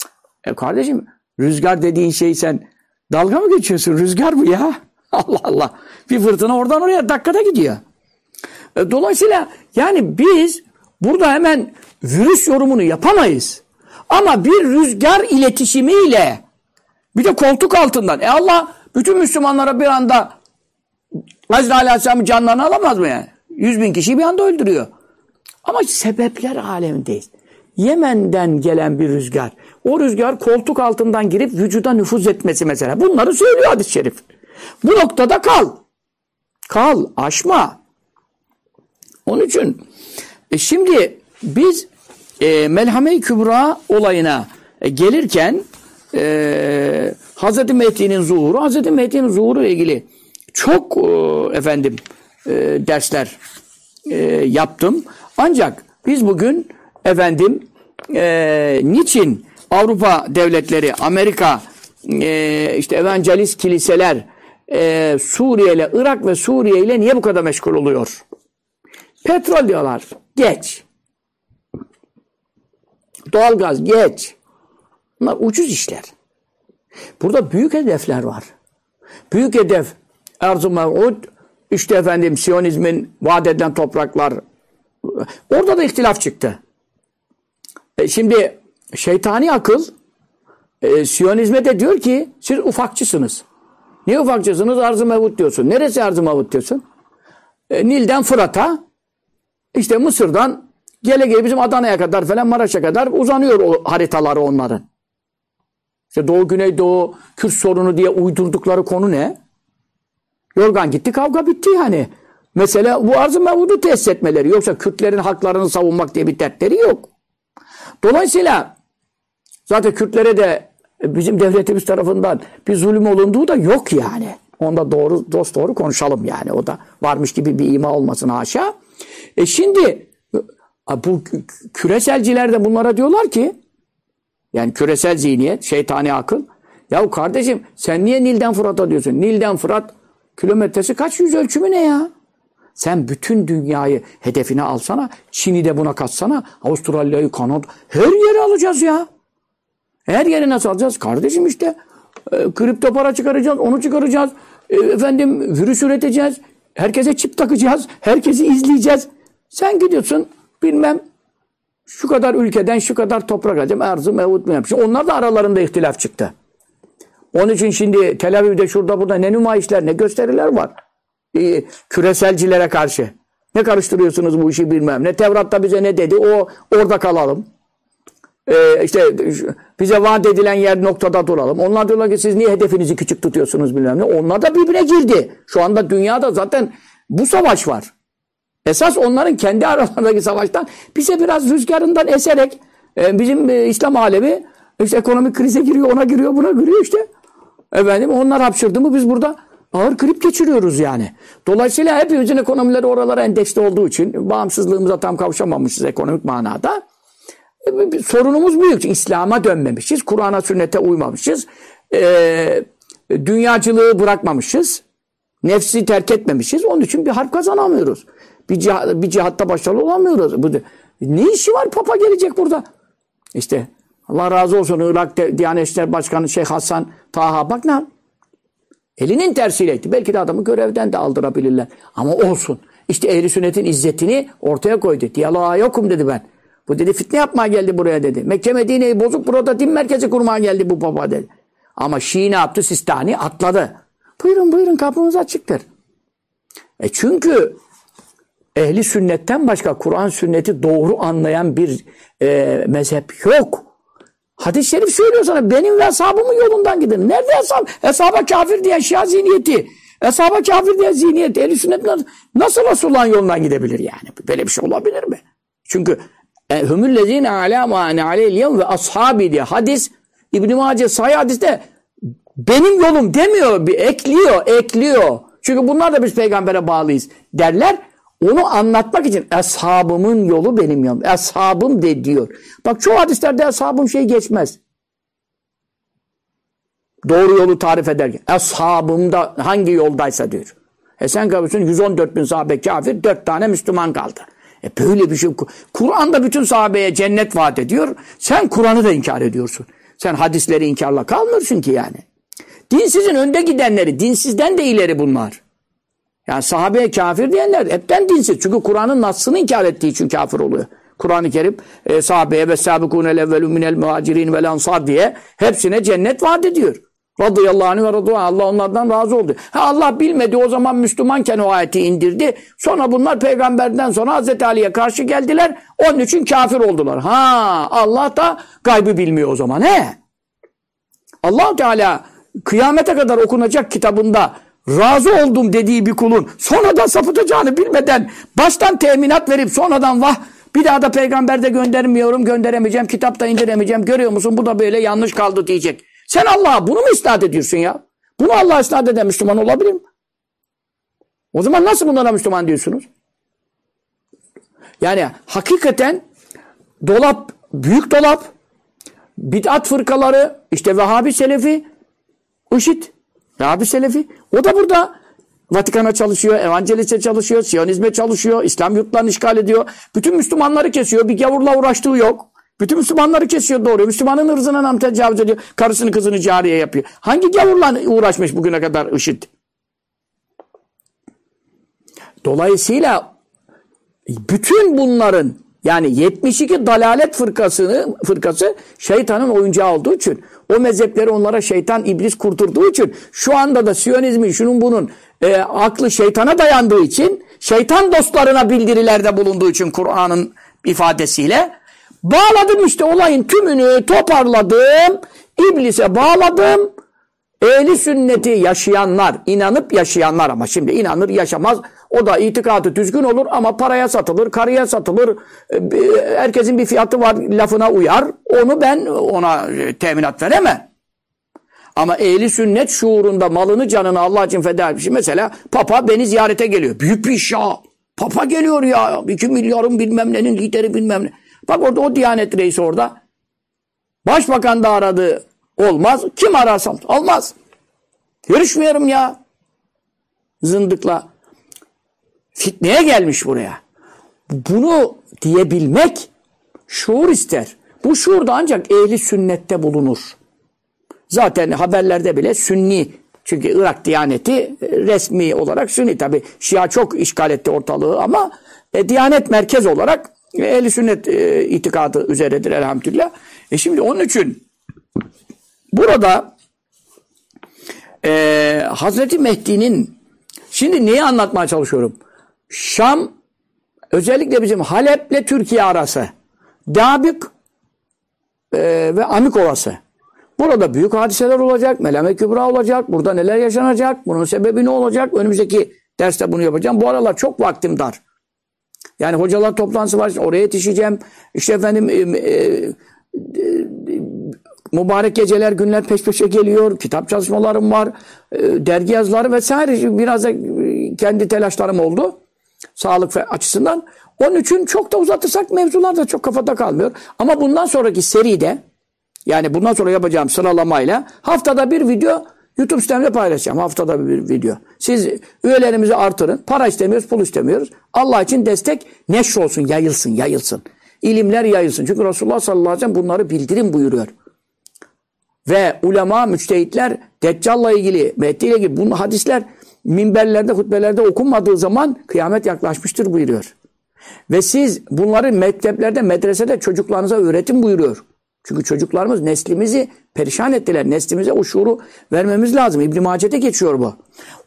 E kardeşim rüzgar dediğin şey sen dalga mı geçiyorsun? Rüzgar bu ya. [LAUGHS] Allah Allah. Bir fırtına oradan oraya dakikada gidiyor. E, dolayısıyla yani biz burada hemen virüs yorumunu yapamayız. Ama bir rüzgar iletişimiyle bir de koltuk altından. E Allah bütün Müslümanlara bir anda Hazreti Aleyhisselam'ın canlarını alamaz mı yani? Yüz bin kişiyi bir anda öldürüyor. Ama sebepler alemindeyiz. Yemen'den gelen bir rüzgar. O rüzgar koltuk altından girip vücuda nüfuz etmesi mesela. Bunları söylüyor hadis-i şerif. Bu noktada kal. Kal, aşma. Onun için e şimdi biz e, Melhame-i Kübra olayına e, gelirken e, Hz. Mehdi'nin zuhuru, Hz. Mehdi'nin zuhuru ile ilgili çok e, efendim e, dersler e, yaptım. Ancak biz bugün efendim e, niçin Avrupa devletleri, Amerika e, işte evangelist kiliseler e, Suriye ile Irak ve Suriye ile niye bu kadar meşgul oluyor? Petrol diyorlar. Geç. Doğalgaz geç. Bunlar ucuz işler. Burada büyük hedefler var. Büyük hedef Erzu Mev'ud işte efendim Siyonizmin vaat edilen topraklar orada da ihtilaf çıktı. E şimdi şeytani akıl e, Siyonizme de diyor ki siz ufakçısınız. Niye ufakçısınız? Arz-ı Mevut diyorsun. Neresi Arz-ı Mevut diyorsun? E, Nil'den Fırat'a işte Mısır'dan gele gele bizim Adana'ya kadar falan Maraş'a kadar uzanıyor o haritaları onların. İşte Doğu Güneydoğu Kürt sorunu diye uydurdukları konu ne? Yorgan gitti kavga bitti yani. Mesela bu arz-ı mevudu tesis etmeleri. Yoksa Kürtlerin haklarını savunmak diye bir dertleri yok. Dolayısıyla zaten Kürtlere de bizim devletimiz tarafından bir zulüm olunduğu da yok yani. Onda doğru dost doğru konuşalım yani. O da varmış gibi bir ima olmasın haşa. E şimdi bu küreselciler de bunlara diyorlar ki yani küresel zihniyet, şeytani akıl. Ya kardeşim sen niye Nil'den Fırat'a diyorsun? Nil'den Fırat kilometresi kaç yüz ölçümü ne ya? Sen bütün dünyayı hedefine alsana. Çin'i de buna katsana. Avustralya'yı, Kanada. Her yeri alacağız ya. Her yeri nasıl alacağız? Kardeşim işte e, kripto para çıkaracağız, onu çıkaracağız. E, efendim virüs üreteceğiz. Herkese çip takacağız. Herkesi izleyeceğiz. Sen gidiyorsun bilmem şu kadar ülkeden şu kadar toprak alacağım. Arzu mevut mu yapmış? Onlar da aralarında ihtilaf çıktı. Onun için şimdi Tel Aviv'de şurada burada ne nümayişler ne gösteriler var. Ee, küreselcilere karşı. Ne karıştırıyorsunuz bu işi bilmem. Ne Tevrat'ta bize ne dedi o orada kalalım. Ee, işte bize vaat edilen yer noktada duralım. Onlar diyorlar ki siz niye hedefinizi küçük tutuyorsunuz bilmem ne. Onlar da birbirine girdi. Şu anda dünyada zaten bu savaş var. Esas onların kendi [LAUGHS] aralarındaki savaştan bize biraz rüzgarından eserek e, bizim e, İslam alemi işte ekonomik krize giriyor, ona giriyor, buna giriyor işte. Efendim onlar hapşırdı mı biz burada ağır grip geçiriyoruz yani. Dolayısıyla hepimizin ekonomileri oralara endeksli olduğu için bağımsızlığımıza tam kavuşamamışız ekonomik manada. E, sorunumuz büyük. İslam'a dönmemişiz. Kur'an'a, sünnete uymamışız. E, dünyacılığı bırakmamışız. Nefsi terk etmemişiz. Onun için bir harp kazanamıyoruz. Bir, cih bir cihatta başarılı olamıyoruz. Bu, ne işi var Papa gelecek burada? İşte Allah razı olsun Irak Diyanet İşleri Başkanı Şeyh Hasan Taha bak ne Elinin tersiyle etti. Belki de adamı görevden de aldırabilirler. Ama olsun. İşte ehli sünnetin izzetini ortaya koydu. Diyaloğa yokum dedi ben. Bu dedi fitne yapmaya geldi buraya dedi. Mekke Medine'yi bozup burada din merkezi kurmaya geldi bu baba dedi. Ama Şii ne yaptı? Sistani atladı. Buyurun buyurun kapımız açıktır. E çünkü ehli sünnetten başka Kur'an sünneti doğru anlayan bir e, mezhep yok. Hadis-i şerif söylüyor sana benim ve ashabımın yolundan gidin. Nerede ashab? Eshaba kafir diye şia zihniyeti. Eshaba kafir diye zihniyet. Ehli sünnet nasıl Resulullah'ın yolundan gidebilir yani? Böyle bir şey olabilir mi? Çünkü hümüllezine alâ mâne aleyl ve ashabi diye hadis İbn-i Mace sahih hadiste benim yolum demiyor. Bir ekliyor, ekliyor. Çünkü bunlar da biz peygambere bağlıyız derler. Onu anlatmak için eshabımın yolu benim yolum. Eshabım de diyor. Bak çoğu hadislerde eshabım şey geçmez. Doğru yolu tarif ederken. Eshabım da hangi yoldaysa diyor. E sen kalıyorsun 114 bin sahabe kafir 4 tane Müslüman kaldı. E böyle bir şey. Kur'an'da bütün sahabeye cennet vaat ediyor. Sen Kur'an'ı da inkar ediyorsun. Sen hadisleri inkarla kalmıyorsun ki yani. Dinsizin önde gidenleri, dinsizden de ileri bunlar. Yani sahabeye kafir diyenler hepten dinsiz. Çünkü Kur'an'ın nasını inkar ettiği için kafir oluyor. Kur'an-ı Kerim e, sahabeye ve sabikûnel evvelü minel muhacirin vel ansar diye hepsine cennet vaat ediyor. Radıyallahu anh ve radıyallahu Allah onlardan razı oldu. Ha, Allah bilmedi o zaman Müslümanken o ayeti indirdi. Sonra bunlar peygamberden sonra Hazreti Ali'ye karşı geldiler. Onun için kafir oldular. Ha Allah da gaybı bilmiyor o zaman. He. allah Teala kıyamete kadar okunacak kitabında razı oldum dediği bir kulun sonradan sapıtacağını bilmeden baştan teminat verip sonradan vah bir daha da peygamber de göndermiyorum, gönderemeyeceğim, kitapta indiremeyeceğim, görüyor musun bu da böyle yanlış kaldı diyecek. Sen Allah'a bunu mu isnat ediyorsun ya? Bunu Allah'a isnat eden Müslüman olabilir mi? O zaman nasıl bunlara Müslüman diyorsunuz? Yani hakikaten dolap, büyük dolap, bid'at fırkaları, işte Vehhabi Selefi, IŞİD, Vehhabi Selefi, o da burada Vatikan'a çalışıyor, Evangelist'e çalışıyor, Siyonizme çalışıyor, İslam yurtlarını işgal ediyor. Bütün Müslümanları kesiyor, bir gavurla uğraştığı yok. Bütün Müslümanları kesiyor doğru. Müslümanın ırzına nam tecavüz ediyor. Karısını kızını cariye yapıyor. Hangi gavurla uğraşmış bugüne kadar IŞİD? Dolayısıyla bütün bunların yani 72 dalalet fırkasını fırkası şeytanın oyuncağı olduğu için o mezhepleri onlara şeytan iblis kurdurduğu için şu anda da Siyonizmin şunun bunun e, aklı şeytana dayandığı için şeytan dostlarına bildirilerde bulunduğu için Kur'an'ın ifadesiyle bağladım işte olayın tümünü toparladım iblise bağladım ehli sünneti yaşayanlar inanıp yaşayanlar ama şimdi inanır yaşamaz o da itikadı düzgün olur ama paraya satılır, karıya satılır. E, herkesin bir fiyatı var lafına uyar. Onu ben ona e, teminat veremem. Ama ehli sünnet şuurunda malını canını Allah için feda etmiş. Mesela Papa beni ziyarete geliyor. Büyük bir iş ya. Papa geliyor ya. İki milyarın bilmem nenin lideri bilmem ne. Bak orada o Diyanet Reisi orada. Başbakan da aradı. Olmaz. Kim ararsam olmaz. Görüşmüyorum ya. Zındıkla fitneye gelmiş buraya. Bunu diyebilmek şuur ister. Bu şuur da ancak ehli sünnette bulunur. Zaten haberlerde bile sünni çünkü Irak Diyaneti e, resmi olarak sünni tabi. Şia çok işgal etti ortalığı ama e, Diyanet merkez olarak e, ehli sünnet e, itikadı üzeredir elhamdülillah. E şimdi onun için burada e, Hazreti Mehdi'nin şimdi neyi anlatmaya çalışıyorum? Şam özellikle bizim Halep'le Türkiye arası Dabik e, ve Amik Ovası. Burada büyük hadiseler olacak. Meleme Kübra olacak. Burada neler yaşanacak? Bunun sebebi ne olacak? Önümüzdeki derste bunu yapacağım. Bu aralar çok vaktim dar. Yani hocalar toplantısı var. Oraya yetişeceğim. İşte efendim e, e, e, mübarek geceler, günler peş peşe geliyor. Kitap çalışmalarım var. E, dergi yazıları vesaire. Biraz da kendi telaşlarım oldu. Sağlık açısından. Onun için çok da uzatırsak mevzular da çok kafada kalmıyor. Ama bundan sonraki seride yani bundan sonra yapacağım sıralamayla haftada bir video YouTube sitemde paylaşacağım. Haftada bir video. Siz üyelerimizi artırın. Para istemiyoruz, pul istemiyoruz. Allah için destek neşr olsun, yayılsın, yayılsın. İlimler yayılsın. Çünkü Resulullah sallallahu aleyhi ve sellem bunları bildirin buyuruyor. Ve ulema, müçtehitler Deccal'la ilgili, Mehdi ile ilgili bu hadisler minberlerde, hutbelerde okunmadığı zaman kıyamet yaklaşmıştır buyuruyor. Ve siz bunları mekteplerde, medresede çocuklarınıza öğretin buyuruyor. Çünkü çocuklarımız neslimizi perişan ettiler. Neslimize o şuuru vermemiz lazım. İbn-i Mace'de geçiyor bu.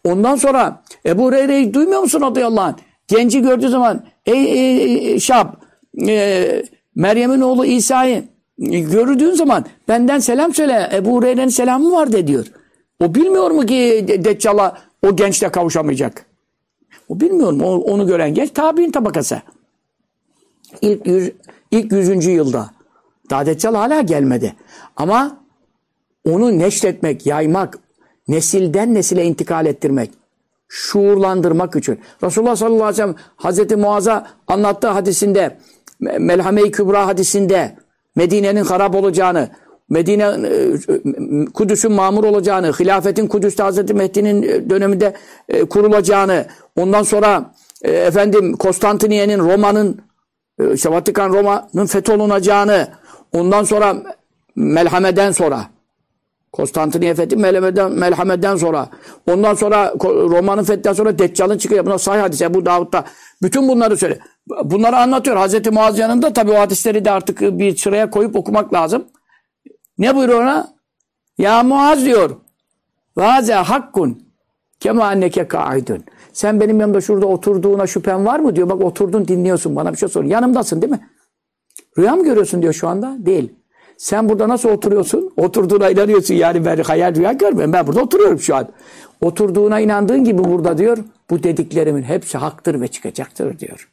Ondan sonra Ebu Hureyre'yi duymuyor musun radıyallahu anh? Genci gördüğü zaman ey, ey, ey Şab e, Meryem'in oğlu İsa'yı gördüğün zaman benden selam söyle. Ebu Hureyre'nin selamı var de diyor. O bilmiyor mu ki Deccal'a o gençle kavuşamayacak? O bilmiyor mu? Onu gören genç tabi'in tabakası. İlk, yüz, ilk yüzüncü yılda. Daha Deccal hala gelmedi. Ama onu neşretmek, yaymak, nesilden nesile intikal ettirmek, şuurlandırmak için. Resulullah sallallahu aleyhi ve sellem Hazreti Muaz'a anlattığı hadisinde, Melhame-i Kübra hadisinde Medine'nin harap olacağını, Medine e, Kudüs'ün mamur olacağını, hilafetin Kudüs'te Hazreti Mehdi'nin e, döneminde e, kurulacağını, ondan sonra efendim Konstantiniye'nin Roma'nın işte Vatikan Roma'nın fetholunacağını, ondan sonra Melhame'den sonra Konstantiniye fethi Melhame'den, Melhame'den sonra ondan sonra Roma'nın fethinden sonra Deccal'ın çıkıyor. Bunlar sahih hadis. Bu Davud'da bütün bunları söyle. Bunları anlatıyor. Hazreti Muaz yanında tabii o hadisleri de artık bir sıraya koyup okumak lazım. Ne buyuruyor ona? Ya Muaz diyor. Vaze hakkun kema anneke kaidun. Sen benim yanımda şurada oturduğuna şüphen var mı diyor. Bak oturdun dinliyorsun bana bir şey sor. Yanımdasın değil mi? Rüya mı görüyorsun diyor şu anda? Değil. Sen burada nasıl oturuyorsun? Oturduğuna inanıyorsun yani ben hayal rüya görmüyorum. Ben burada oturuyorum şu an. Oturduğuna inandığın gibi burada diyor. Bu dediklerimin hepsi haktır ve çıkacaktır diyor.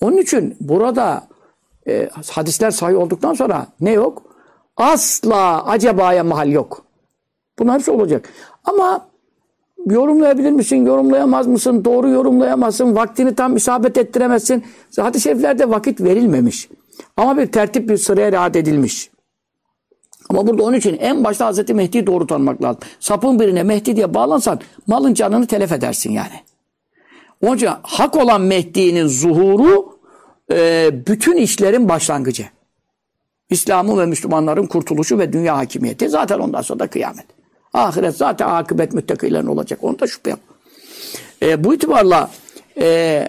Onun için burada e, hadisler sahih olduktan sonra ne yok? Asla acabaya mahal yok. Bunlar hepsi olacak. Ama yorumlayabilir misin, yorumlayamaz mısın, doğru yorumlayamazsın, vaktini tam isabet ettiremezsin. Hadis-i şeriflerde vakit verilmemiş. Ama bir tertip bir sıraya rahat edilmiş. Ama burada onun için en başta Hazreti Mehdi'yi doğru tanımak lazım. Sapın birine Mehdi diye bağlansan malın canını telef edersin yani. Onun için hak olan Mehdi'nin zuhuru e, bütün işlerin başlangıcı. İslam'ın ve Müslümanların kurtuluşu ve dünya hakimiyeti. Zaten ondan sonra da kıyamet. Ahiret zaten akıbet müttakilerin olacak. Onda şüphe yok. E, bu itibarla e,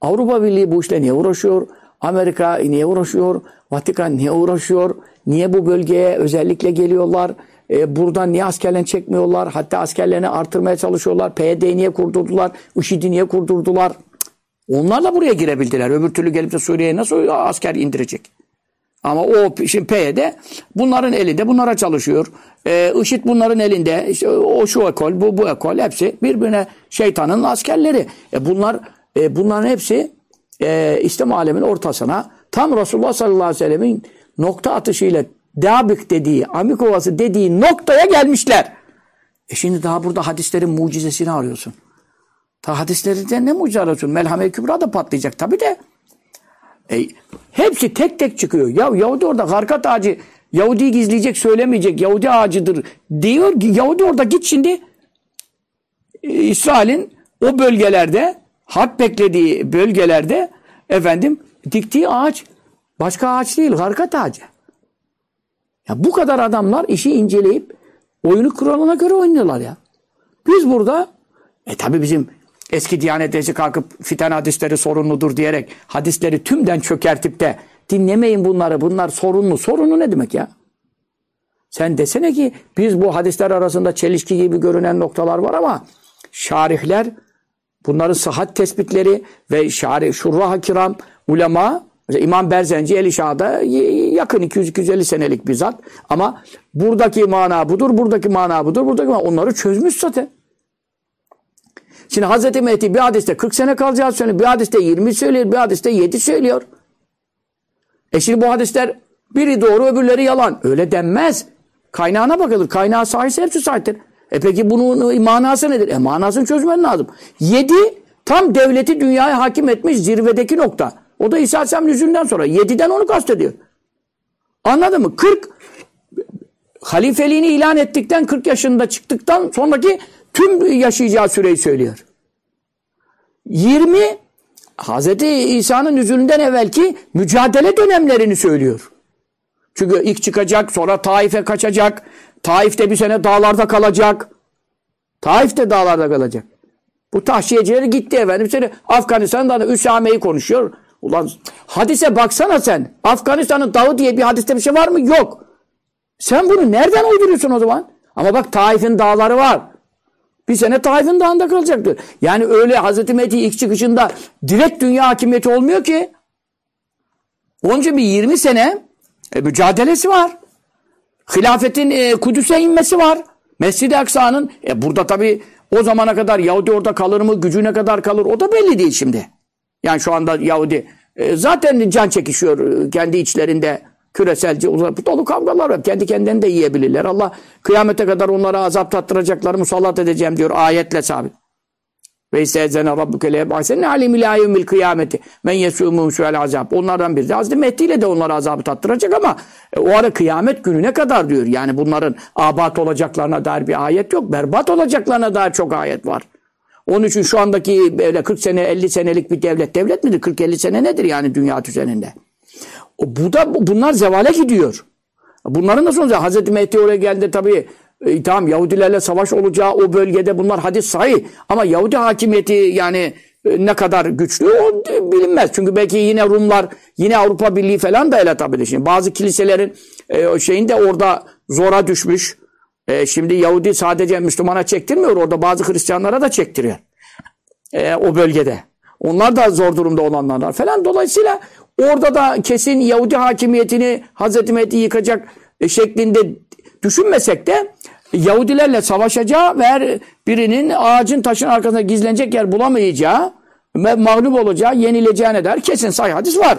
Avrupa Birliği bu işle niye uğraşıyor? Amerika niye uğraşıyor? Vatikan niye uğraşıyor? Niye bu bölgeye özellikle geliyorlar? E, buradan niye askerlerini çekmiyorlar? Hatta askerlerini artırmaya çalışıyorlar. PYD'yi niye kurdurdular? IŞİD'i niye kurdurdular? Onlar da buraya girebildiler. Öbür türlü gelip de Suriye'ye nasıl asker indirecek? Ama o şimdi PYD bunların elinde bunlara çalışıyor. E, IŞİD bunların elinde. İşte o şu ekol, bu bu ekol hepsi birbirine şeytanın askerleri. E, bunlar e, bunların hepsi e, İslam aleminin ortasına tam Resulullah sallallahu aleyhi ve sellemin nokta atışıyla Dabik dediği, Amikovası dediği noktaya gelmişler. E şimdi daha burada hadislerin mucizesini arıyorsun. Ta hadislerinde ne mucize arıyorsun? Melhame-i Kübra da patlayacak tabi de. E, hepsi tek tek çıkıyor. Ya Yahudi orada harkat ağacı Yahudi gizleyecek söylemeyecek Yahudi ağacıdır diyor. Yahudi orada git şimdi e, İsrail'in o bölgelerde hak beklediği bölgelerde efendim diktiği ağaç başka ağaç değil harkat ağacı. Ya bu kadar adamlar işi inceleyip oyunu kuralına göre oynuyorlar ya. Biz burada e tabi bizim eski Diyanet Reisi kalkıp fiten hadisleri sorunludur diyerek hadisleri tümden çökertip de dinlemeyin bunları bunlar sorunlu. Sorunlu ne demek ya? Sen desene ki biz bu hadisler arasında çelişki gibi görünen noktalar var ama şarihler bunların sıhhat tespitleri ve şarih, şurra kiram, ulema İmam Berzenci Elişa'da yakın 200-250 senelik bir zat. Ama buradaki mana budur, buradaki mana budur, buradaki mana. Onları çözmüş zaten. Şimdi Hazreti Mehdi bir hadiste 40 sene kalacağı söylüyor. Bir hadiste 20 söylüyor, bir hadiste 7 söylüyor. E şimdi bu hadisler biri doğru öbürleri yalan. Öyle denmez. Kaynağına bakılır. Kaynağı sahipse hepsi sahiptir. E peki bunun manası nedir? E manasını çözmen lazım. 7 tam devleti dünyaya hakim etmiş zirvedeki nokta. O da İsa Aleyhisselam yüzünden sonra. Yediden onu kastediyor. Anladın mı? 40 halifeliğini ilan ettikten 40 yaşında çıktıktan sonraki tüm yaşayacağı süreyi söylüyor. 20 Hz. İsa'nın yüzünden evvelki mücadele dönemlerini söylüyor. Çünkü ilk çıkacak, sonra Taif'e kaçacak. Taif'te bir sene dağlarda kalacak. Taif'te dağlarda kalacak. Bu tahşiyecileri gitti efendim. Seni Afganistan'da Üsame'yi konuşuyor. Ulan hadise baksana sen. Afganistan'ın dağı diye bir hadiste bir şey var mı? Yok. Sen bunu nereden uyduruyorsun o zaman? Ama bak Taif'in dağları var. Bir sene Taif'in dağında kalacaktır. Yani öyle Hazreti Mehdi ilk çıkışında direkt dünya hakimiyeti olmuyor ki. Onca bir 20 sene e, mücadelesi var. Hilafetin e, Kudüs'e inmesi var. Mescid-i Aksa'nın e, burada tabi o zamana kadar Yahudi orada kalır mı, gücü ne kadar kalır o da belli değil şimdi. Yani şu anda Yahudi e, zaten can çekişiyor e, kendi içlerinde küreselci dolu kavgalar var. Kendi kendilerini de yiyebilirler. Allah kıyamete kadar onlara azap tattıracakları musallat edeceğim diyor ayetle sabit. Ve istezene rabbuke leyeb'asenne alim ila yevmil kıyameti men yesûmûm şuel azab. Onlardan biri de Hazreti Mehdi de onlara azabı tattıracak ama e, o ara kıyamet gününe kadar diyor. Yani bunların abat olacaklarına dair bir ayet yok. Berbat olacaklarına dair çok ayet var. Onun için şu andaki böyle 40 sene 50 senelik bir devlet devlet midir? 40-50 sene nedir yani dünya düzeninde? Bu da bunlar zevale gidiyor. Bunların da sonucu Hazreti Mehdi oraya geldi tabii e, tamam Yahudilerle savaş olacağı o bölgede bunlar hadis sahih ama Yahudi hakimiyeti yani e, ne kadar güçlü o bilinmez. Çünkü belki yine Rumlar yine Avrupa Birliği falan da ele tabii. Şimdi bazı kiliselerin e, şeyin de orada zora düşmüş. E, şimdi Yahudi sadece Müslümana çektirmiyor. Orada bazı Hristiyanlara da çektiriyor. E, o bölgede. Onlar da zor durumda olanlar falan. Dolayısıyla orada da kesin Yahudi hakimiyetini Hazreti Mehdi yıkacak e, şeklinde düşünmesek de Yahudilerle savaşacağı ve her birinin ağacın taşın arkasında gizlenecek yer bulamayacağı ve mağlup olacağı, yenileceğine der kesin say hadis var.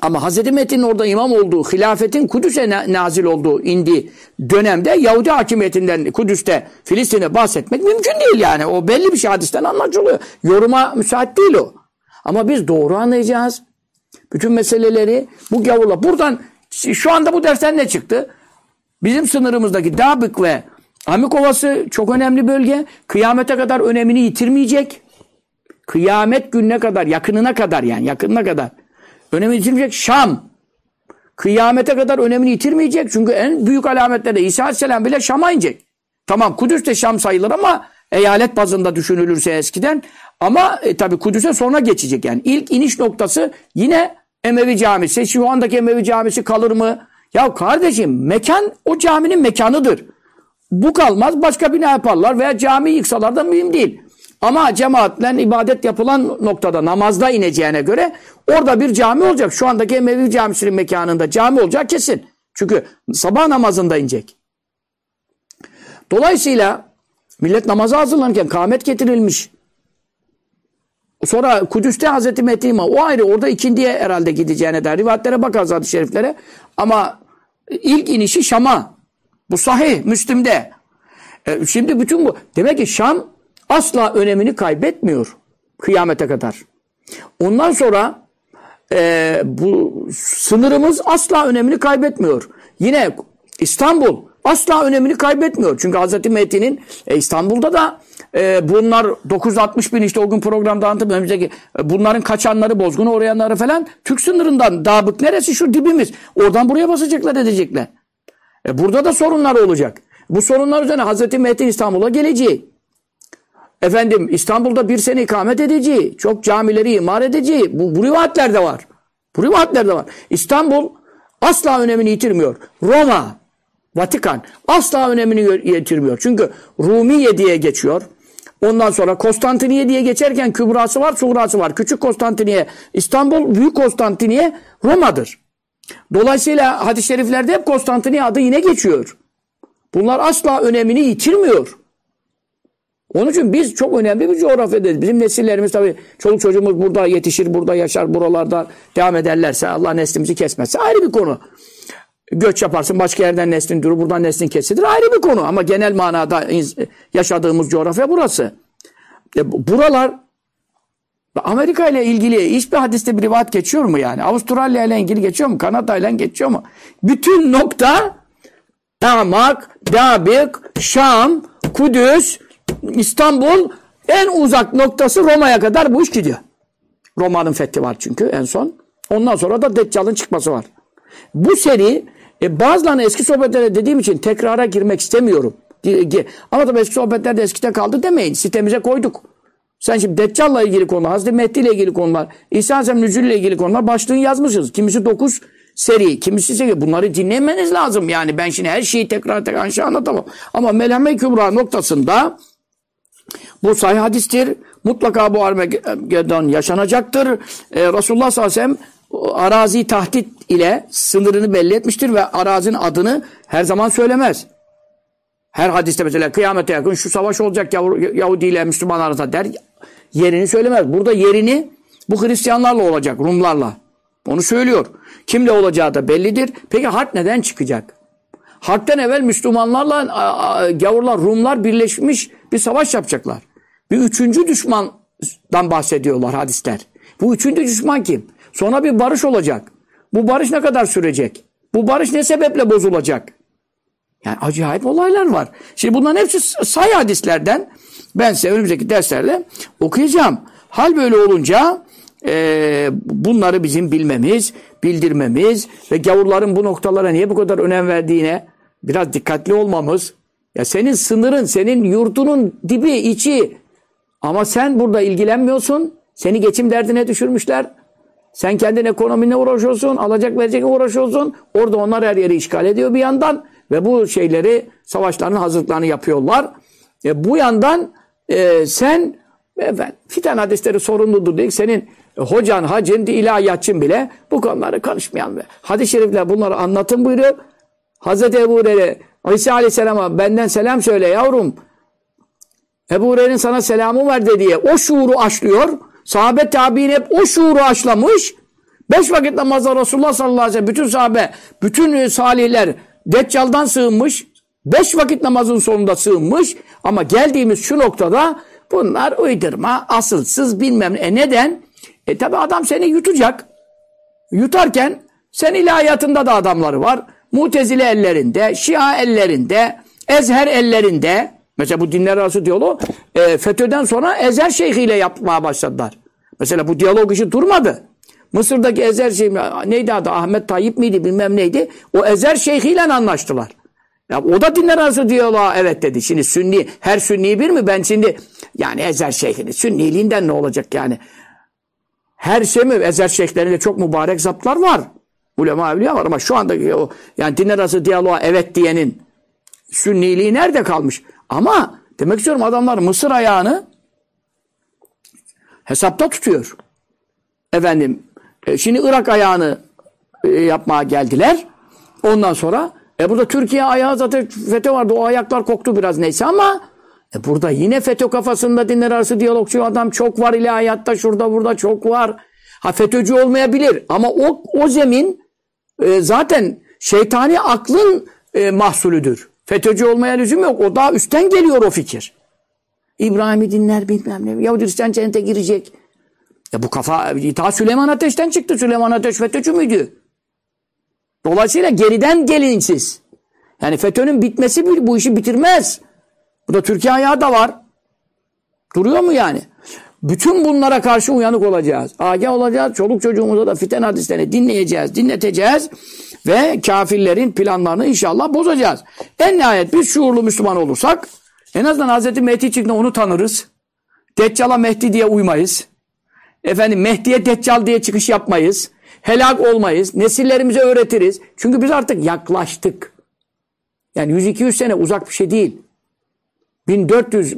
Ama Hazreti Metin'in orada imam olduğu, hilafetin Kudüs'e nazil olduğu indi dönemde Yahudi hakimiyetinden Kudüs'te, Filistin'e bahsetmek mümkün değil yani. O belli bir şey hadisten anlaşılıyor. Yoruma müsait değil o. Ama biz doğru anlayacağız. Bütün meseleleri bu gavurla. Buradan şu anda bu dersten ne çıktı? Bizim sınırımızdaki Dabık ve Amikovası çok önemli bölge. Kıyamete kadar önemini yitirmeyecek. Kıyamet gününe kadar, yakınına kadar yani yakınına kadar önemini yitirmeyecek. Şam. Kıyamete kadar önemini yitirmeyecek. Çünkü en büyük alametlerde İsa Aleyhisselam bile Şam'a inecek. Tamam Kudüs de Şam sayılır ama eyalet bazında düşünülürse eskiden. Ama e, tabi Kudüs'e sonra geçecek yani. ilk iniş noktası yine Emevi Camisi. Şu andaki Emevi Camisi kalır mı? Ya kardeşim mekan o caminin mekanıdır. Bu kalmaz başka bina yaparlar veya cami yıksalar da mühim değil. Ama cemaatle ibadet yapılan noktada namazda ineceğine göre orada bir cami olacak. Şu andaki Emevi Camisi'nin mekanında cami olacak kesin. Çünkü sabah namazında inecek. Dolayısıyla millet namaza hazırlanırken kâhmet getirilmiş. Sonra Kudüs'te Hazreti Mehdi İmam. O ayrı orada ikindiye herhalde gideceğine dair rivayetlere bakarız hadis-i şeriflere. Ama ilk inişi Şam'a. Bu sahih Müslim'de. E, şimdi bütün bu. Demek ki Şam asla önemini kaybetmiyor kıyamete kadar. Ondan sonra e, bu sınırımız asla önemini kaybetmiyor. Yine İstanbul asla önemini kaybetmiyor. Çünkü Hz. Mehdi'nin e, İstanbul'da da e, bunlar 960 bin işte o gün programda anlattım. Önümüzdeki, e, bunların kaçanları, bozgunu uğrayanları falan Türk sınırından Dabık neresi şu dibimiz. Oradan buraya basacaklar edecekler. E, burada da sorunlar olacak. Bu sorunlar üzerine Hz. Mehdi İstanbul'a geleceği. Efendim İstanbul'da bir sene ikamet edeceği, çok camileri imar edeceği, bu, bu rivayetlerde var. Bu rivayetlerde var. İstanbul asla önemini yitirmiyor. Roma, Vatikan asla önemini yitirmiyor. Çünkü Rumiye diye geçiyor. Ondan sonra Konstantiniye diye geçerken kübrası var, suğrası var. Küçük Konstantiniye İstanbul, Büyük Konstantiniye Roma'dır. Dolayısıyla hadis-i şeriflerde hep Konstantiniye adı yine geçiyor. Bunlar asla önemini yitirmiyor. Onun için biz çok önemli bir coğrafyadayız. Bizim nesillerimiz tabii çoluk çocuğumuz burada yetişir, burada yaşar, buralarda devam ederlerse Allah neslimizi kesmezse ayrı bir konu. Göç yaparsın başka yerden neslin durur, buradan neslin kesilir ayrı bir konu. Ama genel manada yaşadığımız coğrafya burası. E, buralar Amerika ile ilgili hiçbir hadiste bir rivayet geçiyor mu yani? Avustralya ile ilgili geçiyor mu? Kanada ile geçiyor mu? Bütün nokta Damak, Dabik, Şam, Kudüs, İstanbul en uzak noktası Roma'ya kadar bu iş gidiyor. Roma'nın fethi var çünkü en son. Ondan sonra da Deccal'ın çıkması var. Bu seri e, bazılarını eski sohbetlere dediğim için tekrara girmek istemiyorum. Ama tabii eski sohbetlerde eskide kaldı demeyin. Sitemize koyduk. Sen şimdi Deccal'la ilgili konular, Hazreti Mehdi ile ilgili konular, İsa Aleyhisselam nüzul ile ilgili konular başlığını yazmışız. Kimisi dokuz seri, kimisi seri. Bunları dinlemeniz lazım yani. Ben şimdi her şeyi tekrar tekrar şey anlatamam. Ama Melhame Kübra noktasında bu sahih hadistir. Mutlaka bu Armageddon yaşanacaktır. Ee, Resulullah sallallahu aleyhi ve sellem arazi tahdit ile sınırını belli etmiştir ve arazinin adını her zaman söylemez. Her hadiste mesela kıyamete yakın şu savaş olacak Yahudi ile Müslüman arasında der. Yerini söylemez. Burada yerini bu Hristiyanlarla olacak, Rumlarla. Onu söylüyor. Kimle olacağı da bellidir. Peki harp neden çıkacak? Harpten evvel Müslümanlarla gavurlar, Rumlar birleşmiş bir savaş yapacaklar. Bir üçüncü düşmandan bahsediyorlar hadisler. Bu üçüncü düşman kim? Sonra bir barış olacak. Bu barış ne kadar sürecek? Bu barış ne sebeple bozulacak? Yani acayip olaylar var. Şimdi bunların hepsi say hadislerden ben size önümüzdeki derslerle okuyacağım. Hal böyle olunca e, bunları bizim bilmemiz, bildirmemiz ve gavurların bu noktalara niye bu kadar önem verdiğine biraz dikkatli olmamız. Ya senin sınırın, senin yurdunun dibi, içi ama sen burada ilgilenmiyorsun. Seni geçim derdine düşürmüşler. Sen kendin ekonominle uğraşıyorsun, alacak verecek uğraşıyorsun. Orada onlar her yeri işgal ediyor bir yandan. Ve bu şeyleri, savaşların hazırlıklarını yapıyorlar. E, bu yandan e, sen efendim, fitan hadisleri sorumludur dedik. Senin hocan, hacın, ilahiyatçın bile bu konuları konuşmayan ve hadis-i şerifler bunları anlatın buyuruyor. Hazreti Ebu Hureyre İsa Aleyhisselam'a benden selam söyle yavrum. Ebu Hureyre'nin sana selamı var diye o şuuru aşlıyor. Sahabe tabi'in hep o şuuru aşlamış. Beş vakit namazda Resulullah sallallahu aleyhi ve sellem, bütün sahabe, bütün salihler Deccal'dan sığınmış. Beş vakit namazın sonunda sığınmış. Ama geldiğimiz şu noktada bunlar uydurma, asılsız bilmem ne. E neden? E tabi adam seni yutacak. Yutarken sen ilahiyatında da adamları var. Mutezile ellerinde, Şia ellerinde, Ezher ellerinde. Mesela bu dinler arası diyaloğu e, FETÖ'den sonra Ezher Şeyhi ile yapmaya başladılar. Mesela bu diyalog işi durmadı. Mısır'daki Ezer Şeyh neydi adı Ahmet Tayyip miydi bilmem neydi. O Ezer Şeyh ile anlaştılar. Ya o da dinler arası diyaloğa evet dedi. Şimdi Sünni her Sünni bir mi? Ben şimdi yani Ezer Şeyh'ini Sünniliğinden ne olacak yani? Her şey mi? Ezer Şeyhlerinde çok mübarek zaptlar var. Ulema evliya var ama şu andaki o yani dinler arası diyaloğa evet diyenin Sünniliği nerede kalmış? Ama demek istiyorum adamlar Mısır ayağını hesapta tutuyor. Efendim e, şimdi Irak ayağını e, yapmaya geldiler. Ondan sonra e burada Türkiye ayağı zaten FETÖ vardı. O ayaklar koktu biraz neyse ama e burada yine FETÖ kafasında dinler arası diyalogçu adam çok var ilahiyatta şurada burada çok var. Ha FETÖ'cü olmayabilir ama o, o zemin e, zaten şeytani aklın e, mahsulüdür. FETÖ'cü olmaya lüzum yok. O daha üstten geliyor o fikir. İbrahim'i dinler bilmem ne. Yahudi Hristiyan cennete girecek. Ya bu kafa ta Süleyman Ateş'ten çıktı. Süleyman Ateş FETÖ'cü müydü? Dolayısıyla geriden gelin siz. Yani FETÖ'nün bitmesi bu işi bitirmez. Bu da Türkiye ayağı da var. Duruyor mu yani? Bütün bunlara karşı uyanık olacağız. Agah olacağız. Çoluk çocuğumuza da fiten hadislerini dinleyeceğiz, dinleteceğiz. Ve kafirlerin planlarını inşallah bozacağız. En nihayet biz şuurlu Müslüman olursak en azından Hz. Mehdi çıktığında onu tanırız. Deccal'a Mehdi diye uymayız. Efendim Mehdi'ye Deccal diye çıkış yapmayız. Helak olmayız. Nesillerimize öğretiriz. Çünkü biz artık yaklaştık. Yani 100-200 sene uzak bir şey değil. 1400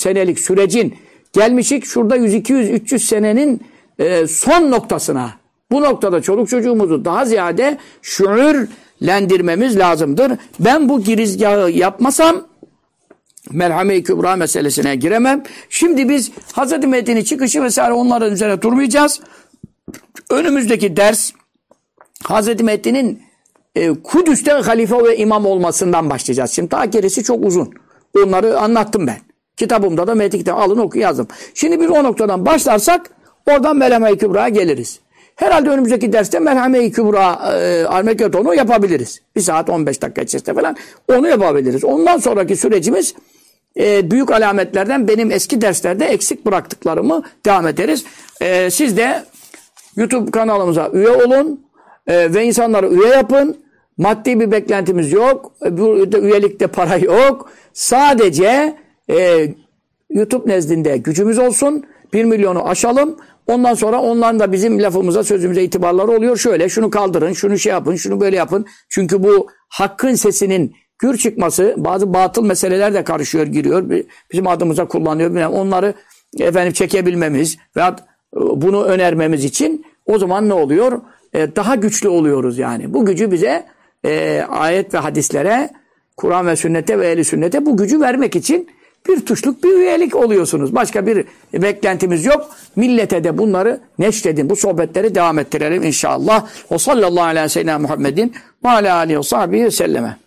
senelik sürecin gelmişik şurada 100-200-300 senenin e, son noktasına. Bu noktada çoluk çocuğumuzu daha ziyade şuurlendirmemiz lazımdır. Ben bu girizgahı yapmasam Merhame-i Kübra meselesine giremem. Şimdi biz Hz. Mehdi'nin çıkışı vesaire onların üzerine durmayacağız. Önümüzdeki ders Hz. Mehdi'nin e, Kudüs'te halife ve imam olmasından başlayacağız. Şimdi daha gerisi çok uzun. Onları anlattım ben. Kitabımda da kitabı alın oku yazdım. Şimdi biz o noktadan başlarsak oradan Merhame-i Kübra'ya geliriz. Herhalde önümüzdeki derste Merhame-i Kübra e, Armeketonu yapabiliriz. Bir saat 15 dakika içerisinde falan onu yapabiliriz. Ondan sonraki sürecimiz e, büyük alametlerden benim eski derslerde eksik bıraktıklarımı devam ederiz. E, siz de YouTube kanalımıza üye olun e, ve insanları üye yapın. Maddi bir beklentimiz yok. E, burada üyelikte para yok. Sadece e, YouTube nezdinde gücümüz olsun. Bir milyonu aşalım. Ondan sonra onların da bizim lafımıza, sözümüze itibarları oluyor. Şöyle şunu kaldırın, şunu şey yapın, şunu böyle yapın. Çünkü bu hakkın sesinin gür çıkması, bazı batıl meseleler de karışıyor, giriyor. Bizim adımıza kullanıyor. Onları efendim çekebilmemiz veya bunu önermemiz için o zaman ne oluyor? Ee, daha güçlü oluyoruz yani. Bu gücü bize e, ayet ve hadislere, Kur'an ve sünnete ve ehli sünnete bu gücü vermek için bir tuşluk bir üyelik oluyorsunuz. Başka bir beklentimiz yok. Millete de bunları neşredin. Bu sohbetleri devam ettirelim inşallah. O sallallahu aleyhi ve sellem Muhammedin ve aleyhi ve sahbihi selleme.